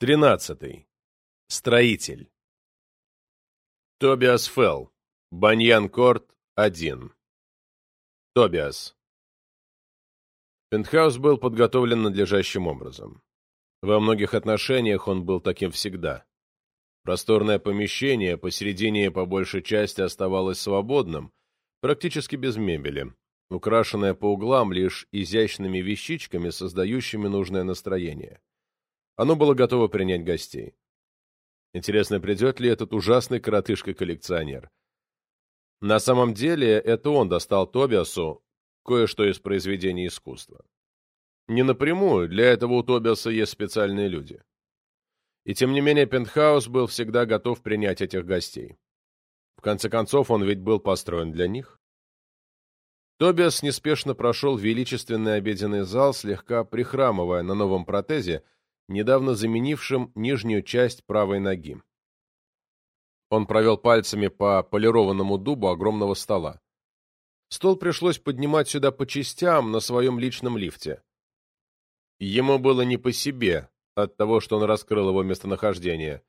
Тринадцатый. Строитель. Тобиас Фелл. Баньян Корт, 1. Тобиас. Пентхаус был подготовлен надлежащим образом. Во многих отношениях он был таким всегда. Просторное помещение посередине по большей части оставалось свободным, практически без мебели, украшенное по углам лишь изящными вещичками, создающими нужное настроение. Оно было готово принять гостей. Интересно, придет ли этот ужасный коротышка-коллекционер? На самом деле, это он достал Тобиасу кое-что из произведений искусства. Не напрямую, для этого у Тобиаса есть специальные люди. И тем не менее Пентхаус был всегда готов принять этих гостей. В конце концов, он ведь был построен для них. Тобиас неспешно прошел величественный обеденный зал, слегка прихрамывая на новом протезе, недавно заменившим нижнюю часть правой ноги. Он провел пальцами по полированному дубу огромного стола. Стол пришлось поднимать сюда по частям на своем личном лифте. Ему было не по себе от того, что он раскрыл его местонахождение,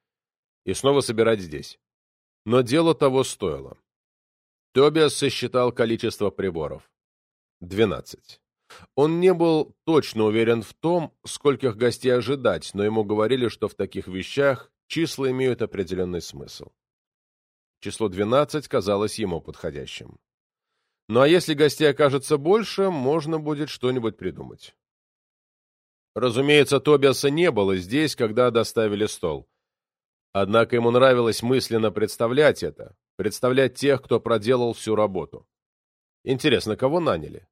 и снова собирать здесь. Но дело того стоило. Тобиас сосчитал количество приборов. Двенадцать. Он не был точно уверен в том, скольких гостей ожидать, но ему говорили, что в таких вещах числа имеют определенный смысл. Число 12 казалось ему подходящим. Ну а если гостей окажется больше, можно будет что-нибудь придумать. Разумеется, Тобиаса не было здесь, когда доставили стол. Однако ему нравилось мысленно представлять это, представлять тех, кто проделал всю работу. Интересно, кого наняли?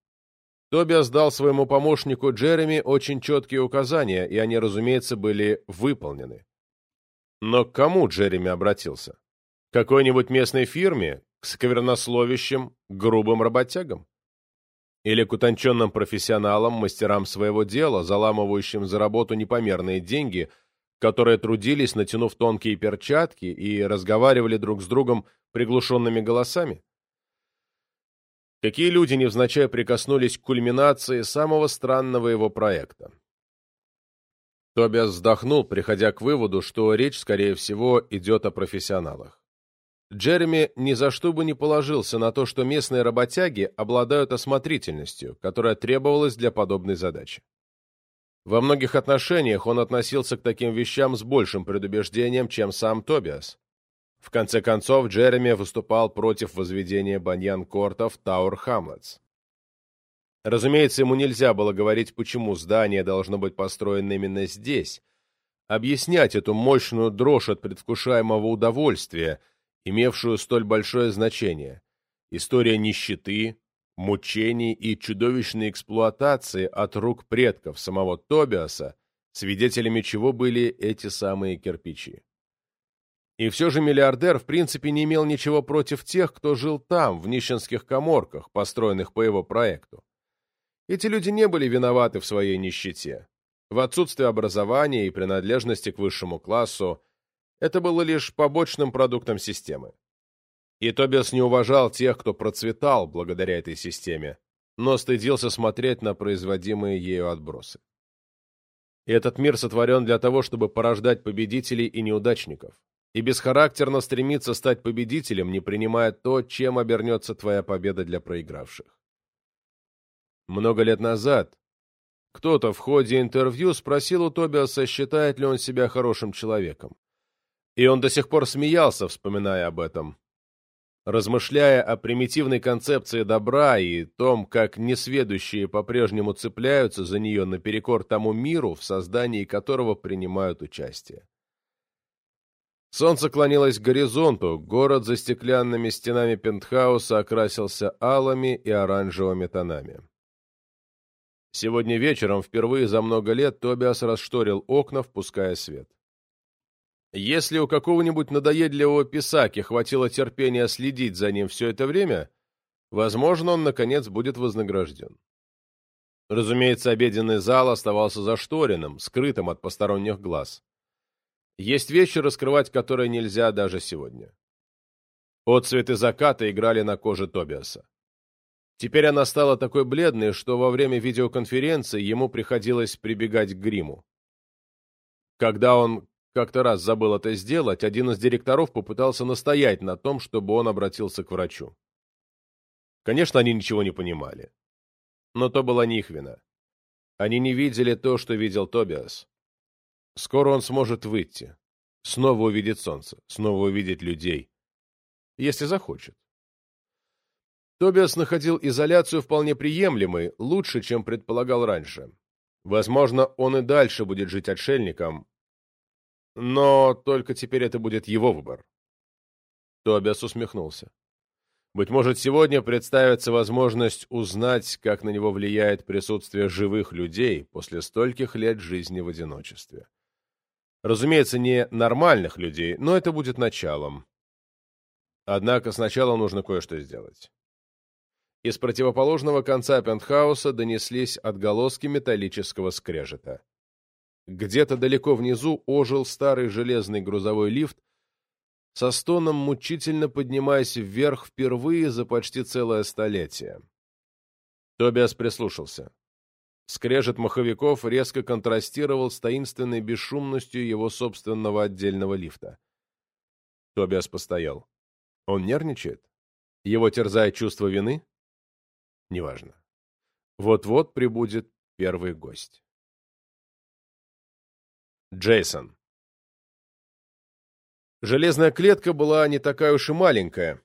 Тобиас дал своему помощнику Джереми очень четкие указания, и они, разумеется, были выполнены. Но к кому Джереми обратился? К какой-нибудь местной фирме? К сквернословящим, грубым работягам? Или к утонченным профессионалам, мастерам своего дела, заламывающим за работу непомерные деньги, которые трудились, натянув тонкие перчатки и разговаривали друг с другом приглушенными голосами? Какие люди невзначай прикоснулись к кульминации самого странного его проекта? Тобиас вздохнул, приходя к выводу, что речь, скорее всего, идет о профессионалах. Джереми ни за что бы не положился на то, что местные работяги обладают осмотрительностью, которая требовалась для подобной задачи. Во многих отношениях он относился к таким вещам с большим предубеждением, чем сам Тобиас. В конце концов, Джереми выступал против возведения баньян-корта в Тауэр-Хамлетс. Разумеется, ему нельзя было говорить, почему здание должно быть построено именно здесь, объяснять эту мощную дрожь от предвкушаемого удовольствия, имевшую столь большое значение. История нищеты, мучений и чудовищной эксплуатации от рук предков самого Тобиаса, свидетелями чего были эти самые кирпичи. И все же миллиардер в принципе не имел ничего против тех, кто жил там, в нищенских коморках, построенных по его проекту. Эти люди не были виноваты в своей нищете. В отсутствии образования и принадлежности к высшему классу это было лишь побочным продуктом системы. И Тобиас не уважал тех, кто процветал благодаря этой системе, но стыдился смотреть на производимые ею отбросы. И этот мир сотворен для того, чтобы порождать победителей и неудачников и бесхарактерно стремиться стать победителем, не принимая то, чем обернется твоя победа для проигравших. Много лет назад кто-то в ходе интервью спросил у Тобиаса, считает ли он себя хорошим человеком. И он до сих пор смеялся, вспоминая об этом, размышляя о примитивной концепции добра и том, как несведущие по-прежнему цепляются за нее наперекор тому миру, в создании которого принимают участие. Солнце клонилось к горизонту, город за стеклянными стенами пентхауса окрасился алыми и оранжевыми тонами. Сегодня вечером, впервые за много лет, Тобиас расшторил окна, впуская свет. Если у какого-нибудь надоедливого писаки хватило терпения следить за ним все это время, возможно, он, наконец, будет вознагражден. Разумеется, обеденный зал оставался зашторенным, скрытым от посторонних глаз. Есть вещи, раскрывать которые нельзя даже сегодня. Отцветы заката играли на коже Тобиаса. Теперь она стала такой бледной, что во время видеоконференции ему приходилось прибегать к гриму. Когда он как-то раз забыл это сделать, один из директоров попытался настоять на том, чтобы он обратился к врачу. Конечно, они ничего не понимали. Но то была не их вина. Они не видели то, что видел Тобиас. Скоро он сможет выйти, снова увидеть солнце, снова увидеть людей, если захочет. Тобиас находил изоляцию вполне приемлемой, лучше, чем предполагал раньше. Возможно, он и дальше будет жить отшельником, но только теперь это будет его выбор. Тобиас усмехнулся. Быть может, сегодня представится возможность узнать, как на него влияет присутствие живых людей после стольких лет жизни в одиночестве. Разумеется, не нормальных людей, но это будет началом. Однако сначала нужно кое-что сделать. Из противоположного конца пентхауса донеслись отголоски металлического скрежета. Где-то далеко внизу ожил старый железный грузовой лифт, со стоном мучительно поднимаясь вверх впервые за почти целое столетие. Тобиас прислушался. Скрежет маховиков резко контрастировал с таинственной бесшумностью его собственного отдельного лифта. Тобиас постоял. Он нервничает? Его терзает чувство вины? Неважно. Вот-вот прибудет первый гость. Джейсон. Железная клетка была не такая уж и маленькая,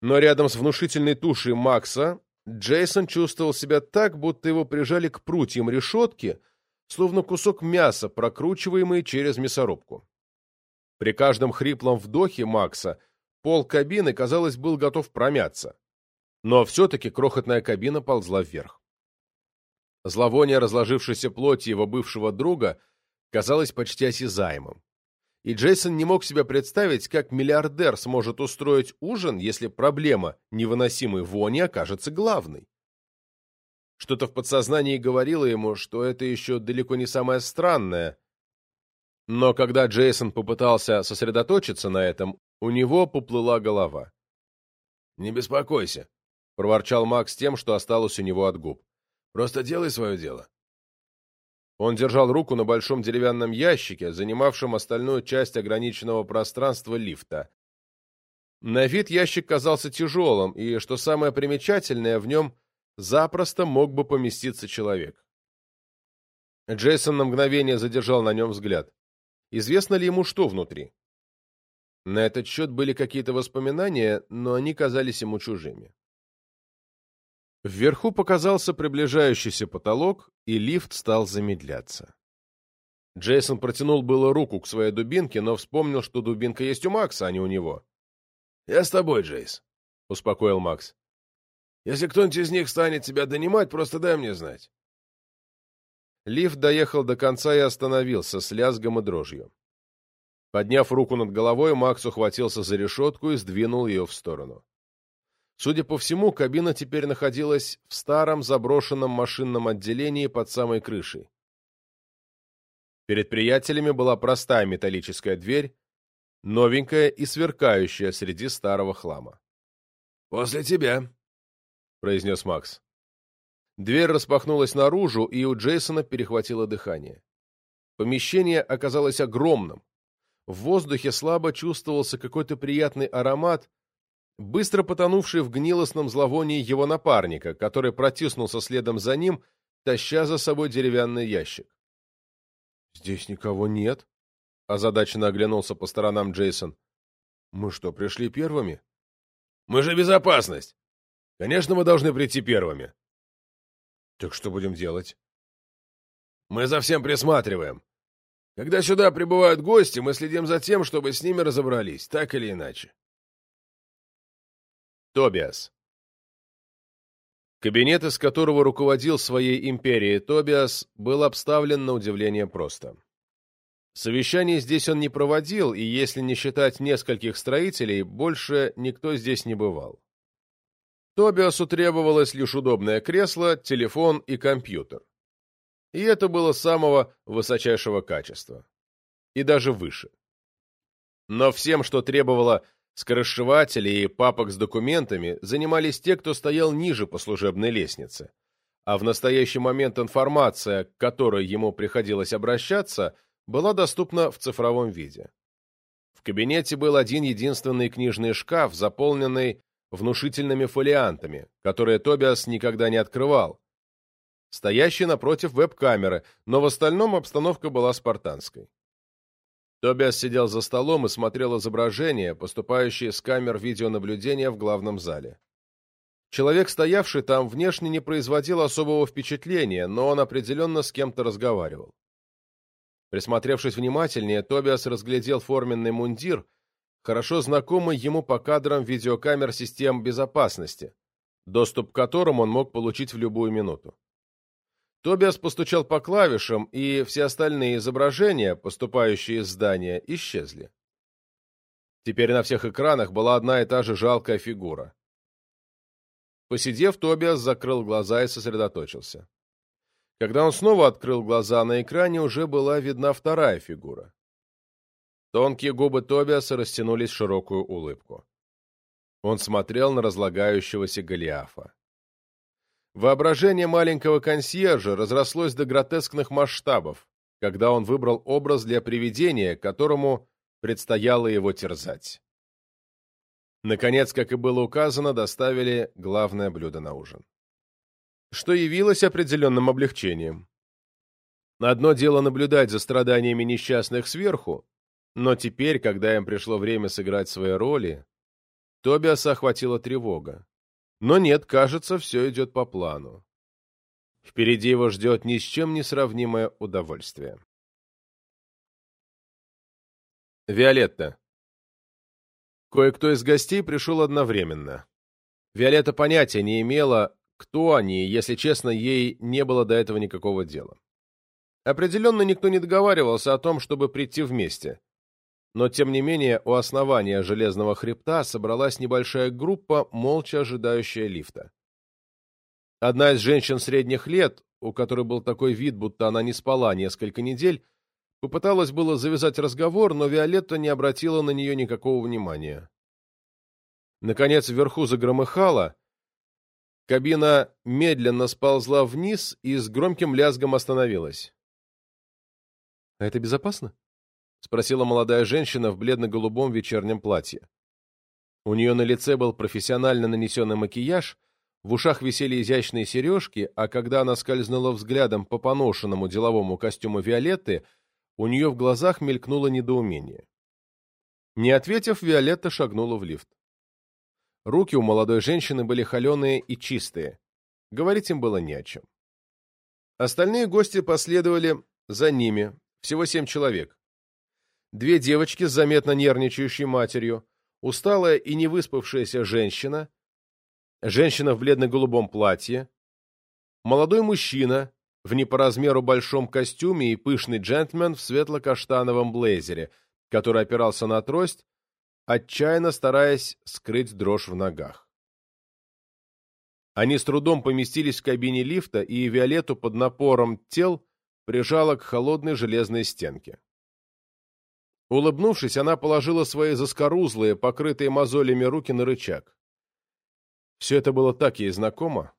но рядом с внушительной тушей Макса Джейсон чувствовал себя так, будто его прижали к прутьям решетки, словно кусок мяса, прокручиваемый через мясорубку. При каждом хриплом вдохе Макса пол кабины, казалось, был готов промяться. Но все-таки крохотная кабина ползла вверх. Зловоние разложившейся плоти его бывшего друга казалось почти осязаемым. И Джейсон не мог себе представить, как миллиардер сможет устроить ужин, если проблема невыносимой вони окажется главной. Что-то в подсознании говорило ему, что это еще далеко не самое странное. Но когда Джейсон попытался сосредоточиться на этом, у него поплыла голова. «Не беспокойся», — проворчал Макс тем, что осталось у него от губ. «Просто делай свое дело. Он держал руку на большом деревянном ящике, занимавшем остальную часть ограниченного пространства лифта. На вид ящик казался тяжелым, и, что самое примечательное, в нем запросто мог бы поместиться человек. Джейсон на мгновение задержал на нем взгляд. Известно ли ему, что внутри? На этот счет были какие-то воспоминания, но они казались ему чужими. Вверху показался приближающийся потолок, и лифт стал замедляться. Джейсон протянул было руку к своей дубинке, но вспомнил, что дубинка есть у Макса, а не у него. «Я с тобой, Джейс», — успокоил Макс. «Если кто-нибудь из них станет тебя донимать, просто дай мне знать». Лифт доехал до конца и остановился с лязгом и дрожью. Подняв руку над головой, Макс ухватился за решетку и сдвинул ее в сторону. Судя по всему, кабина теперь находилась в старом заброшенном машинном отделении под самой крышей. Перед приятелями была простая металлическая дверь, новенькая и сверкающая среди старого хлама. «После тебя», — произнес Макс. Дверь распахнулась наружу, и у Джейсона перехватило дыхание. Помещение оказалось огромным. В воздухе слабо чувствовался какой-то приятный аромат, быстро потонувший в гнилостном зловонии его напарника, который протиснулся следом за ним, таща за собой деревянный ящик. «Здесь никого нет», — озадаченно оглянулся по сторонам Джейсон. «Мы что, пришли первыми?» «Мы же безопасность! Конечно, мы должны прийти первыми!» «Так что будем делать?» «Мы за всем присматриваем. Когда сюда прибывают гости, мы следим за тем, чтобы с ними разобрались, так или иначе». Тобиас. Кабинет, из которого руководил своей империей Тобиас, был обставлен на удивление просто. Совещаний здесь он не проводил, и если не считать нескольких строителей, больше никто здесь не бывал. Тобиасу требовалось лишь удобное кресло, телефон и компьютер. И это было самого высочайшего качества. И даже выше. Но всем, что требовало Скоросшивателей и папок с документами занимались те, кто стоял ниже по служебной лестнице. А в настоящий момент информация, к которой ему приходилось обращаться, была доступна в цифровом виде. В кабинете был один единственный книжный шкаф, заполненный внушительными фолиантами, которые Тобиас никогда не открывал, стоящий напротив веб-камеры, но в остальном обстановка была спартанской. Тобиас сидел за столом и смотрел изображения, поступающие с камер видеонаблюдения в главном зале. Человек, стоявший там, внешне не производил особого впечатления, но он определенно с кем-то разговаривал. Присмотревшись внимательнее, Тобиас разглядел форменный мундир, хорошо знакомый ему по кадрам видеокамер систем безопасности, доступ к которым он мог получить в любую минуту. Тобиас постучал по клавишам, и все остальные изображения, поступающие из здания, исчезли. Теперь на всех экранах была одна и та же жалкая фигура. Посидев, Тобиас закрыл глаза и сосредоточился. Когда он снова открыл глаза, на экране уже была видна вторая фигура. Тонкие губы Тобиаса растянулись в широкую улыбку. Он смотрел на разлагающегося Голиафа. Воображение маленького консьержа разрослось до гротескных масштабов, когда он выбрал образ для привидения, которому предстояло его терзать. Наконец, как и было указано, доставили главное блюдо на ужин. Что явилось определенным облегчением. Одно дело наблюдать за страданиями несчастных сверху, но теперь, когда им пришло время сыграть свои роли, Тобиаса охватила тревога. Но нет, кажется, все идет по плану. Впереди его ждет ни с чем не сравнимое удовольствие. Виолетта. Кое-кто из гостей пришел одновременно. Виолетта понятия не имела, кто они, если честно, ей не было до этого никакого дела. Определенно никто не договаривался о том, чтобы прийти вместе. Но, тем не менее, у основания железного хребта собралась небольшая группа, молча ожидающая лифта. Одна из женщин средних лет, у которой был такой вид, будто она не спала несколько недель, попыталась было завязать разговор, но Виолетта не обратила на нее никакого внимания. Наконец, вверху загромыхало, кабина медленно сползла вниз и с громким лязгом остановилась. — А это безопасно? — спросила молодая женщина в бледно-голубом вечернем платье. У нее на лице был профессионально нанесенный макияж, в ушах висели изящные сережки, а когда она скользнула взглядом по поношенному деловому костюму Виолетты, у нее в глазах мелькнуло недоумение. Не ответив, Виолетта шагнула в лифт. Руки у молодой женщины были холеные и чистые. Говорить им было не о чем. Остальные гости последовали за ними, всего семь человек две девочки с заметно нервничающей матерью, усталая и невыспавшаяся женщина, женщина в бледно-голубом платье, молодой мужчина в не по размеру большом костюме и пышный джентльмен в светло-каштановом блейзере, который опирался на трость, отчаянно стараясь скрыть дрожь в ногах. Они с трудом поместились в кабине лифта, и Виолетту под напором тел прижала к холодной железной стенке. Улыбнувшись, она положила свои заскорузлые, покрытые мозолями руки на рычаг. Все это было так ей знакомо.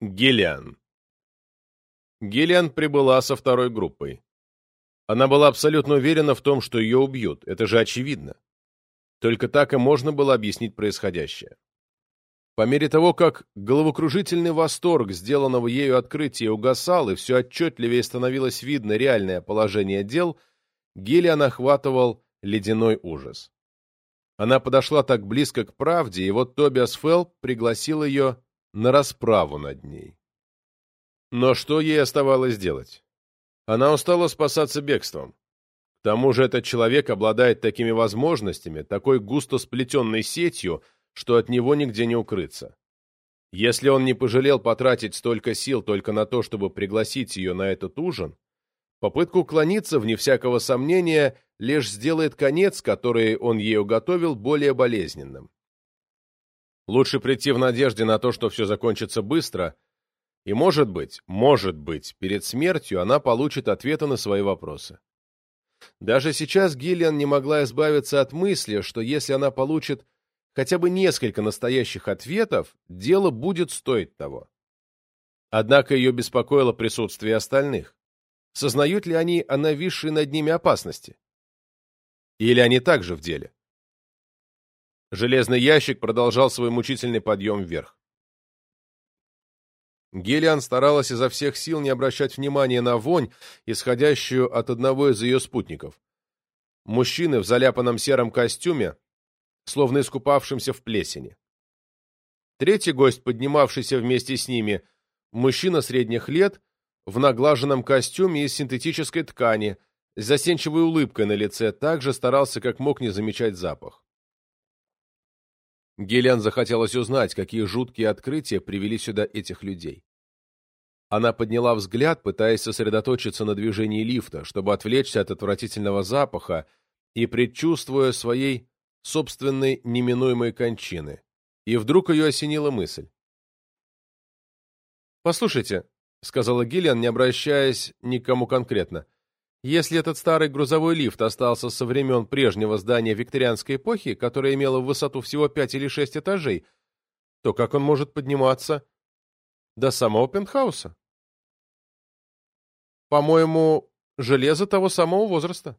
Гелиан. Гелиан прибыла со второй группой. Она была абсолютно уверена в том, что ее убьют, это же очевидно. Только так и можно было объяснить происходящее. По мере того, как головокружительный восторг сделанного ею открытия угасал, и все отчетливее становилось видно реальное положение дел – Гиллиан охватывал ледяной ужас. Она подошла так близко к правде, и вот Тобиас Фелл пригласил ее на расправу над ней. Но что ей оставалось делать? Она устала спасаться бегством. К тому же этот человек обладает такими возможностями, такой густо сплетенной сетью, что от него нигде не укрыться. Если он не пожалел потратить столько сил только на то, чтобы пригласить ее на этот ужин, Попытка уклониться, вне всякого сомнения, лишь сделает конец, который он ей уготовил, более болезненным. Лучше прийти в надежде на то, что все закончится быстро, и, может быть, может быть, перед смертью она получит ответы на свои вопросы. Даже сейчас Гиллиан не могла избавиться от мысли, что если она получит хотя бы несколько настоящих ответов, дело будет стоить того. Однако ее беспокоило присутствие остальных. Сознают ли они о нависшей над ними опасности? Или они также в деле? Железный ящик продолжал свой мучительный подъем вверх. Гелиан старалась изо всех сил не обращать внимания на вонь, исходящую от одного из ее спутников. Мужчины в заляпанном сером костюме, словно искупавшимся в плесени. Третий гость, поднимавшийся вместе с ними, мужчина средних лет, в наглаженном костюме из синтетической ткани, с застенчивой улыбкой на лице, также старался как мог не замечать запах. Гелиан захотелось узнать, какие жуткие открытия привели сюда этих людей. Она подняла взгляд, пытаясь сосредоточиться на движении лифта, чтобы отвлечься от отвратительного запаха и предчувствуя своей собственной неминуемой кончины. И вдруг ее осенила мысль. «Послушайте», — сказала Гиллиан, не обращаясь ни к кому конкретно, «если этот старый грузовой лифт остался со времен прежнего здания викторианской эпохи, которое имело в высоту всего пять или шесть этажей, то как он может подниматься до самого пентхауса?» «По-моему, железо того самого возраста».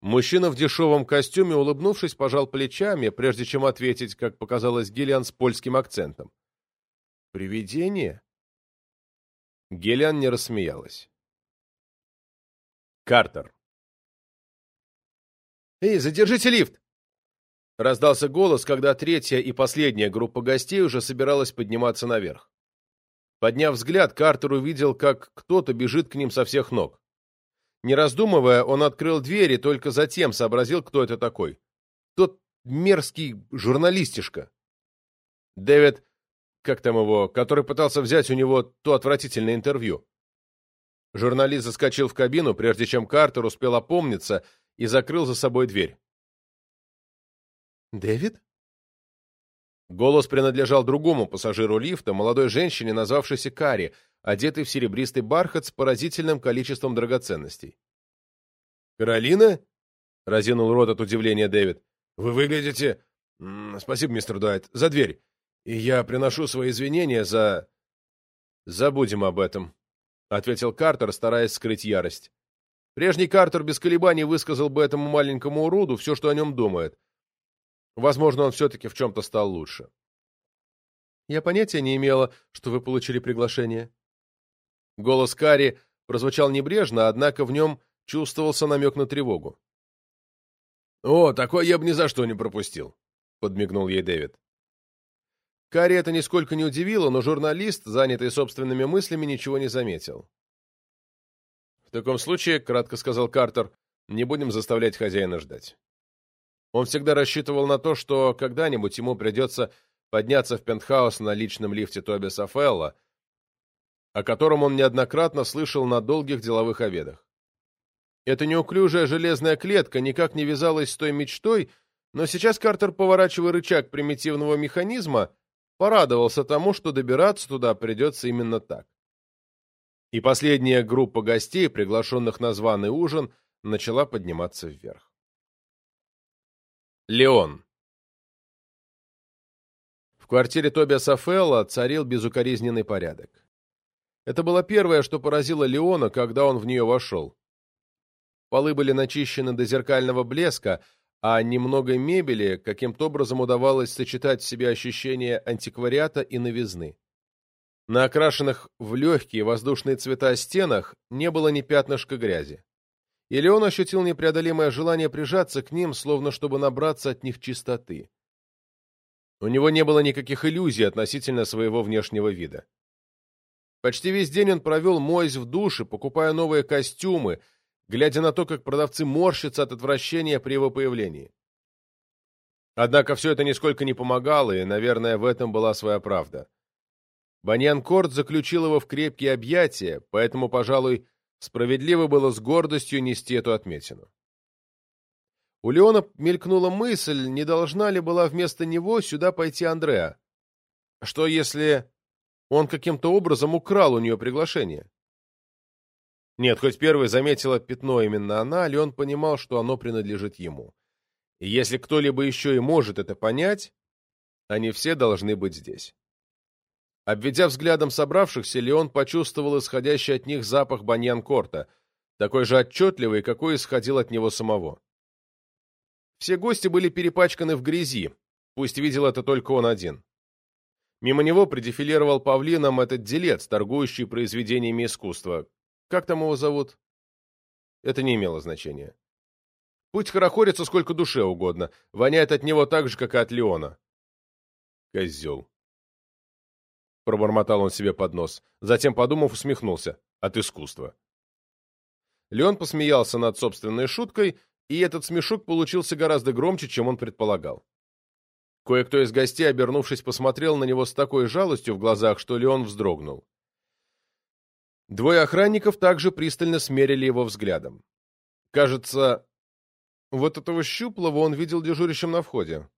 Мужчина в дешевом костюме, улыбнувшись, пожал плечами, прежде чем ответить, как показалось Гелиан с польским акцентом. «Привидение?» Гелиан не рассмеялась. Картер. «Эй, задержите лифт!» Раздался голос, когда третья и последняя группа гостей уже собиралась подниматься наверх. Подняв взгляд, Картер увидел, как кто-то бежит к ним со всех ног. Не раздумывая, он открыл дверь и только затем сообразил, кто это такой. Тот мерзкий журналистишка. Дэвид, как там его, который пытался взять у него то отвратительное интервью. Журналист заскочил в кабину, прежде чем Картер успел опомниться и закрыл за собой дверь. «Дэвид?» Голос принадлежал другому пассажиру лифта, молодой женщине, назвавшейся Кари, одетый в серебристый бархат с поразительным количеством драгоценностей. «Каролина?» — разинул рот от удивления Дэвид. «Вы выглядите...» «Спасибо, мистер Дуайт. За дверь. И я приношу свои извинения за...» «Забудем об этом», — ответил Картер, стараясь скрыть ярость. Прежний Картер без колебаний высказал бы этому маленькому уроду все, что о нем думает. Возможно, он все-таки в чем-то стал лучше. «Я понятия не имела, что вы получили приглашение», Голос Кари прозвучал небрежно, однако в нем чувствовался намек на тревогу. «О, такой я бы ни за что не пропустил», — подмигнул ей Дэвид. Кари это нисколько не удивило, но журналист, занятый собственными мыслями, ничего не заметил. «В таком случае, — кратко сказал Картер, — не будем заставлять хозяина ждать». Он всегда рассчитывал на то, что когда-нибудь ему придется подняться в пентхаус на личном лифте Тобиса Фелла, о котором он неоднократно слышал на долгих деловых обедах. Эта неуклюжая железная клетка никак не вязалась с той мечтой, но сейчас Картер, поворачивая рычаг примитивного механизма, порадовался тому, что добираться туда придется именно так. И последняя группа гостей, приглашенных на званый ужин, начала подниматься вверх. Леон В квартире Тобиаса Фелла царил безукоризненный порядок. Это было первое, что поразило Леона, когда он в нее вошел. Полы были начищены до зеркального блеска, а немного мебели каким-то образом удавалось сочетать в себе ощущение антиквариата и новизны. На окрашенных в легкие воздушные цвета стенах не было ни пятнышка грязи. И Леон ощутил непреодолимое желание прижаться к ним, словно чтобы набраться от них чистоты. У него не было никаких иллюзий относительно своего внешнего вида. Почти весь день он провел, моясь в душе, покупая новые костюмы, глядя на то, как продавцы морщатся от отвращения при его появлении. Однако все это нисколько не помогало, и, наверное, в этом была своя правда. Баньян Корт заключил его в крепкие объятия, поэтому, пожалуй, справедливо было с гордостью нести эту отметину. У Леона мелькнула мысль, не должна ли была вместо него сюда пойти Андреа. Что если он каким-то образом украл у нее приглашение. Нет, хоть первый заметила пятно именно она, Леон понимал, что оно принадлежит ему. И если кто-либо еще и может это понять, они все должны быть здесь. Обведя взглядом собравшихся, Леон почувствовал исходящий от них запах баньян-корта, такой же отчетливый, какой исходил от него самого. Все гости были перепачканы в грязи, пусть видел это только он один. Мимо него предефилировал павлином этот делец, торгующий произведениями искусства. Как там его зовут? Это не имело значения. Пусть хорохорится сколько душе угодно, воняет от него так же, как и от Леона. Козел. Пробормотал он себе под нос. Затем, подумав, усмехнулся. От искусства. Леон посмеялся над собственной шуткой, и этот смешок получился гораздо громче, чем он предполагал. Кое-кто из гостей, обернувшись, посмотрел на него с такой жалостью в глазах, что Леон вздрогнул. Двое охранников также пристально смерили его взглядом. Кажется, вот этого щуплого он видел дежурящим на входе.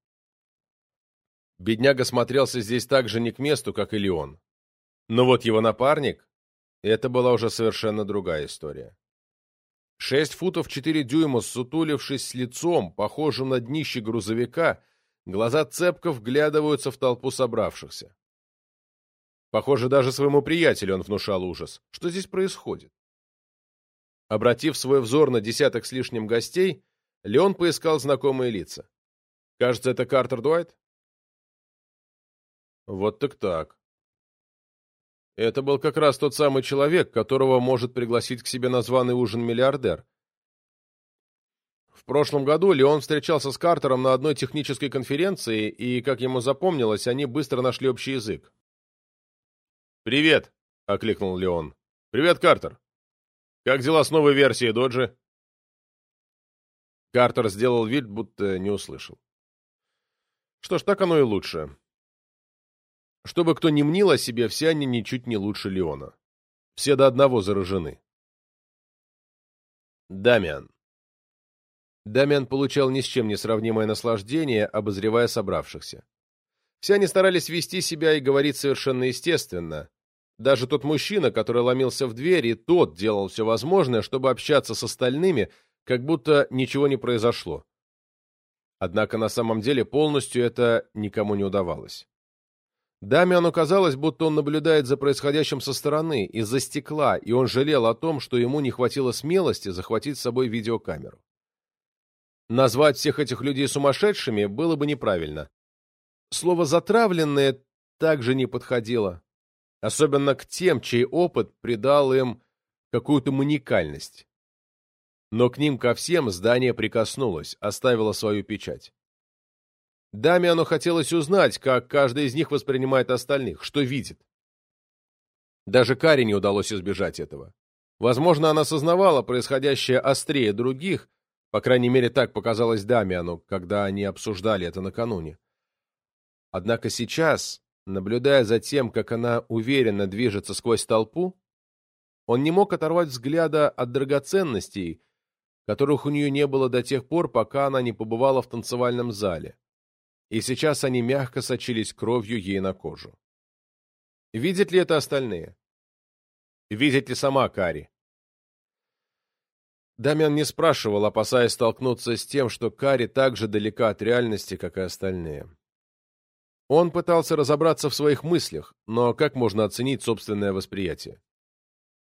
Бедняга смотрелся здесь так же не к месту, как и Леон. Но вот его напарник — это была уже совершенно другая история. Шесть футов четыре дюйма, сутулившись с лицом, похожим на днище грузовика, глаза цепко вглядываются в толпу собравшихся. Похоже, даже своему приятелю он внушал ужас. Что здесь происходит? Обратив свой взор на десяток с лишним гостей, Леон поискал знакомые лица. Кажется, это Картер Дуайт? Вот так так. Это был как раз тот самый человек, которого может пригласить к себе на званый ужин миллиардер. В прошлом году Леон встречался с Картером на одной технической конференции, и, как ему запомнилось, они быстро нашли общий язык. «Привет!» — окликнул Леон. «Привет, Картер! Как дела с новой версией Доджи?» Картер сделал вид, будто не услышал. Что ж, так оно и лучше. Чтобы кто ни мнил о себе, все они ничуть не лучше Леона. Все до одного заражены. Дамиан. Дамиан получал ни с чем не сравнимое наслаждение, обозревая собравшихся. Все они старались вести себя и говорить совершенно естественно. Даже тот мужчина, который ломился в дверь, и тот делал все возможное, чтобы общаться с остальными, как будто ничего не произошло. Однако на самом деле полностью это никому не удавалось. Дамиану казалось, будто он наблюдает за происходящим со стороны, из-за стекла, и он жалел о том, что ему не хватило смелости захватить с собой видеокамеру. Назвать всех этих людей сумасшедшими было бы неправильно. Слово «затравленные» также не подходило, особенно к тем, чей опыт придал им какую-то маникальность. Но к ним ко всем здание прикоснулось, оставило свою печать. Дамиану хотелось узнать, как каждый из них воспринимает остальных, что видит. Даже Каре не удалось избежать этого. Возможно, она сознавала происходящее острее других, по крайней мере, так показалось Дамиану, когда они обсуждали это накануне. Однако сейчас, наблюдая за тем, как она уверенно движется сквозь толпу, он не мог оторвать взгляда от драгоценностей, которых у нее не было до тех пор, пока она не побывала в танцевальном зале и сейчас они мягко сочились кровью ей на кожу. Видят ли это остальные? Видит ли сама Кари? Дамиан не спрашивал, опасаясь столкнуться с тем, что Кари так же далека от реальности, как и остальные. Он пытался разобраться в своих мыслях, но как можно оценить собственное восприятие?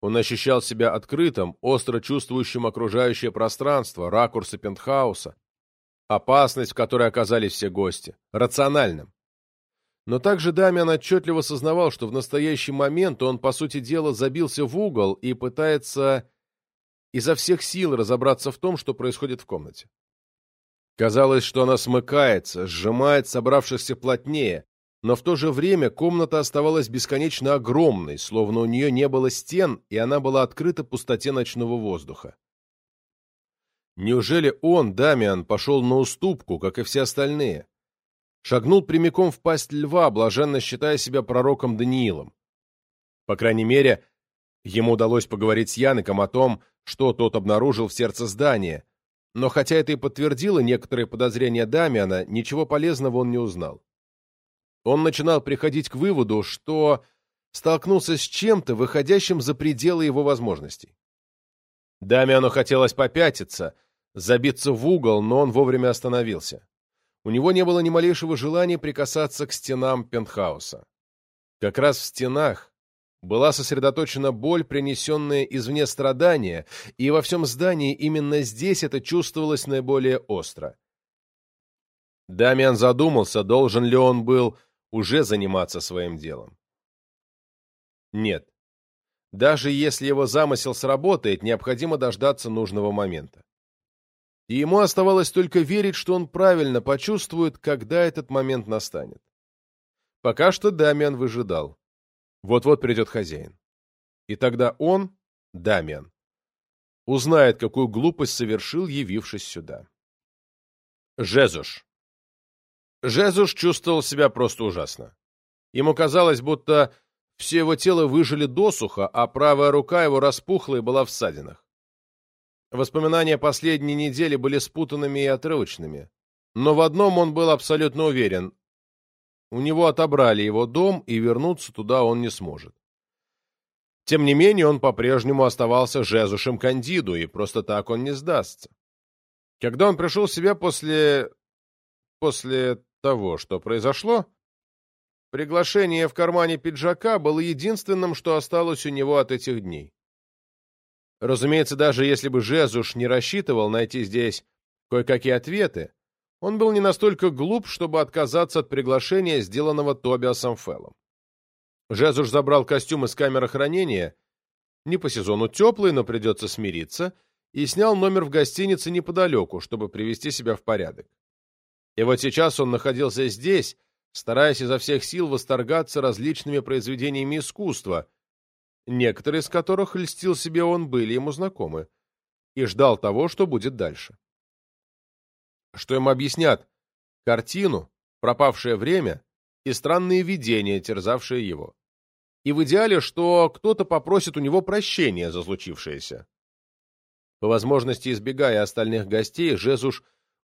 Он ощущал себя открытым, остро чувствующим окружающее пространство, ракурсы пентхауса, опасность, в которой оказались все гости, рациональным. Но также Дамиан отчетливо сознавал, что в настоящий момент он, по сути дела, забился в угол и пытается изо всех сил разобраться в том, что происходит в комнате. Казалось, что она смыкается, сжимает собравшихся плотнее, но в то же время комната оставалась бесконечно огромной, словно у нее не было стен, и она была открыта пустоте ночного воздуха. Неужели он, Дамиан, пошел на уступку, как и все остальные? Шагнул прямиком в пасть льва, блаженно считая себя пророком Даниилом. По крайней мере, ему удалось поговорить с Яныком о том, что тот обнаружил в сердце здания, но хотя это и подтвердило некоторые подозрения Дамиана, ничего полезного он не узнал. Он начинал приходить к выводу, что столкнулся с чем-то, выходящим за пределы его возможностей. Дамиану хотелось попятиться, забиться в угол, но он вовремя остановился. У него не было ни малейшего желания прикасаться к стенам пентхауса. Как раз в стенах была сосредоточена боль, принесенная извне страдания, и во всем здании именно здесь это чувствовалось наиболее остро. Дамиан задумался, должен ли он был уже заниматься своим делом. Нет. Даже если его замысел сработает, необходимо дождаться нужного момента. И ему оставалось только верить, что он правильно почувствует, когда этот момент настанет. Пока что Дамиан выжидал. Вот-вот придет хозяин. И тогда он, Дамиан, узнает, какую глупость совершил, явившись сюда. Жезуш. Жезуш чувствовал себя просто ужасно. Ему казалось, будто все его тело выжили досуха, а правая рука его распухла и была в ссадинах. Воспоминания последней недели были спутанными и отрывочными. Но в одном он был абсолютно уверен. У него отобрали его дом, и вернуться туда он не сможет. Тем не менее, он по-прежнему оставался Жезушем Кандиду, и просто так он не сдастся. Когда он пришел в себя после... после того, что произошло, приглашение в кармане пиджака было единственным, что осталось у него от этих дней. Разумеется, даже если бы Жезуш не рассчитывал найти здесь кое-какие ответы, он был не настолько глуп, чтобы отказаться от приглашения, сделанного Тобиасом Феллом. Жезуш забрал костюм из камеры хранения, не по сезону теплый, но придется смириться, и снял номер в гостинице неподалеку, чтобы привести себя в порядок. И вот сейчас он находился здесь, стараясь изо всех сил восторгаться различными произведениями искусства, некоторые из которых льстил себе он были ему знакомы, и ждал того, что будет дальше. Что им объяснят? Картину, пропавшее время и странные видения, терзавшие его. И в идеале, что кто-то попросит у него прощения за случившееся. По возможности избегая остальных гостей, Жезуш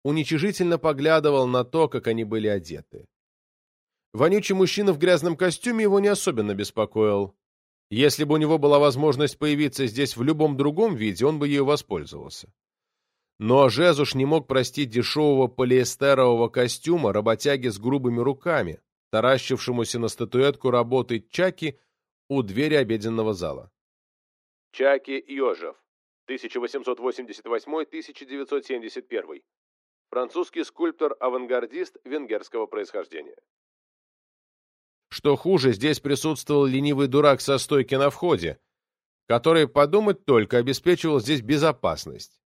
уничижительно поглядывал на то, как они были одеты. Вонючий мужчина в грязном костюме его не особенно беспокоил. Если бы у него была возможность появиться здесь в любом другом виде, он бы ею воспользовался. Но Жезуш не мог простить дешевого полиэстерового костюма работяги с грубыми руками, таращившемуся на статуэтку работы Чаки у двери обеденного зала. Чаки Йожев, 1888-1971. Французский скульптор-авангардист венгерского происхождения. Что хуже, здесь присутствовал ленивый дурак со стойки на входе, который, подумать только, обеспечивал здесь безопасность.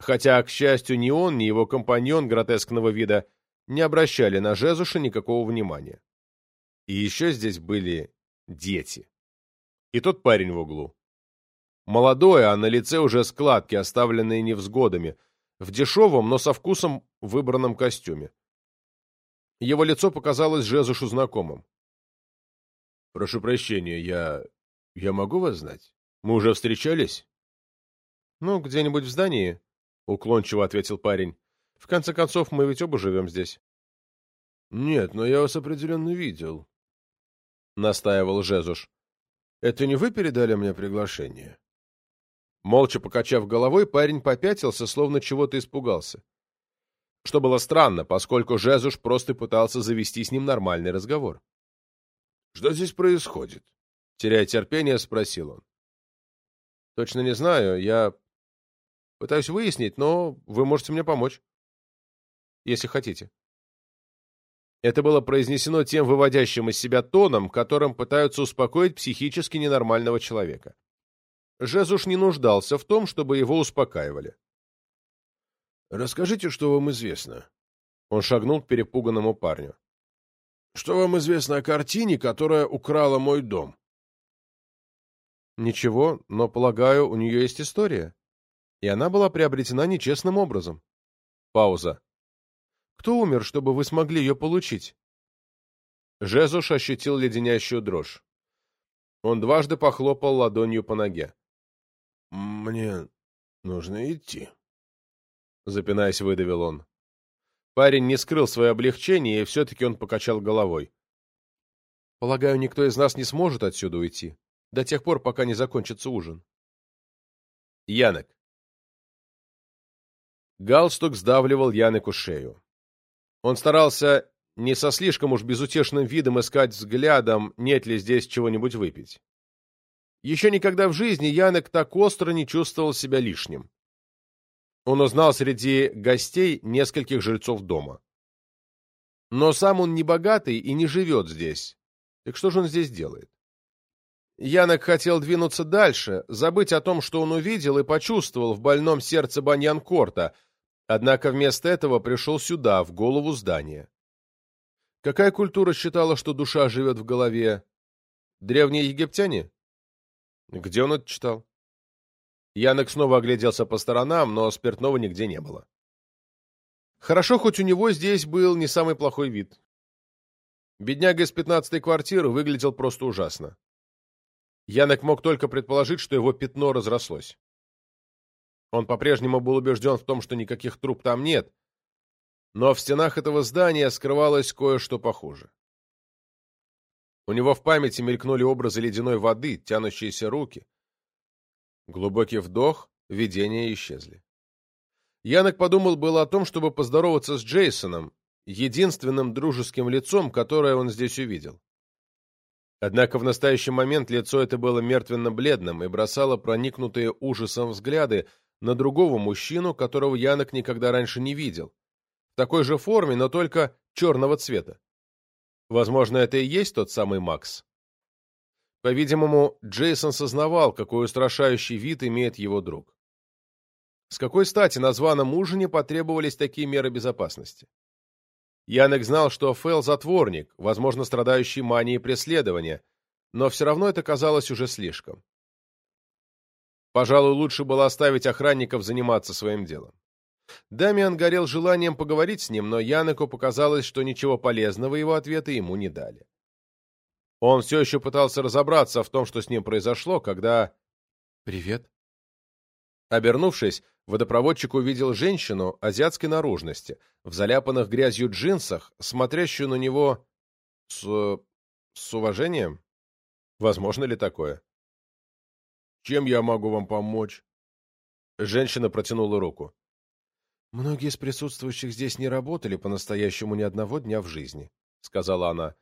Хотя, к счастью, ни он, ни его компаньон гротескного вида не обращали на Жезуша никакого внимания. И еще здесь были дети. И тот парень в углу. Молодой, а на лице уже складки, оставленные невзгодами, в дешевом, но со вкусом выбранном костюме. Его лицо показалось Жезушу знакомым. — Прошу прощения, я... я могу вас знать? Мы уже встречались? — Ну, где-нибудь в здании, — уклончиво ответил парень. — В конце концов, мы ведь оба живем здесь. — Нет, но я вас определенно видел, — настаивал Жезуш. — Это не вы передали мне приглашение? Молча покачав головой, парень попятился, словно чего-то испугался. Что было странно, поскольку Жезуш просто пытался завести с ним нормальный разговор. Что здесь происходит? Теряя терпение, спросил он. Точно не знаю. Я пытаюсь выяснить, но вы можете мне помочь. Если хотите. Это было произнесено тем выводящим из себя тоном, которым пытаются успокоить психически ненормального человека. Жезуш не нуждался в том, чтобы его успокаивали. «Расскажите, что вам известно». Он шагнул к перепуганному парню. Что вам известно о картине, которая украла мой дом? Ничего, но, полагаю, у нее есть история. И она была приобретена нечестным образом. Пауза. Кто умер, чтобы вы смогли ее получить? Жезуш ощутил леденящую дрожь. Он дважды похлопал ладонью по ноге. «Мне нужно идти», — запинаясь, выдавил он. Парень не скрыл свое облегчение, и все-таки он покачал головой. «Полагаю, никто из нас не сможет отсюда уйти, до тех пор, пока не закончится ужин». Янек. Галстук сдавливал Янеку шею. Он старался не со слишком уж безутешным видом искать взглядом, нет ли здесь чего-нибудь выпить. Еще никогда в жизни Янек так остро не чувствовал себя лишним. Он узнал среди гостей нескольких жильцов дома. Но сам он не богатый и не живет здесь. Так что же он здесь делает? Янок хотел двинуться дальше, забыть о том, что он увидел и почувствовал в больном сердце Баньянкорта, однако вместо этого пришел сюда, в голову здания. Какая культура считала, что душа живет в голове? Древние египтяне? Где он это читал? Янок снова огляделся по сторонам, но спиртного нигде не было. Хорошо, хоть у него здесь был не самый плохой вид. Бедняга из пятнадцатой квартиры выглядел просто ужасно. Янок мог только предположить, что его пятно разрослось. Он по-прежнему был убежден в том, что никаких труб там нет, но в стенах этого здания скрывалось кое-что похуже. У него в памяти мелькнули образы ледяной воды, тянущиеся руки. Глубокий вдох, видения исчезли. Янок подумал было о том, чтобы поздороваться с Джейсоном, единственным дружеским лицом, которое он здесь увидел. Однако в настоящий момент лицо это было мертвенно-бледным и бросало проникнутые ужасом взгляды на другого мужчину, которого Янок никогда раньше не видел, в такой же форме, но только черного цвета. Возможно, это и есть тот самый Макс. По-видимому, Джейсон сознавал, какой устрашающий вид имеет его друг. С какой стати на званом ужине потребовались такие меры безопасности? Янек знал, что Фэл затворник, возможно, страдающий манией преследования, но все равно это казалось уже слишком. Пожалуй, лучше было оставить охранников заниматься своим делом. Дамиан горел желанием поговорить с ним, но Янеку показалось, что ничего полезного его ответы ему не дали. Он все еще пытался разобраться в том, что с ним произошло, когда... «Привет». Обернувшись, водопроводчик увидел женщину азиатской наружности, в заляпанных грязью джинсах, смотрящую на него с... с уважением. Возможно ли такое? «Чем я могу вам помочь?» Женщина протянула руку. «Многие из присутствующих здесь не работали по-настоящему ни одного дня в жизни», — сказала она.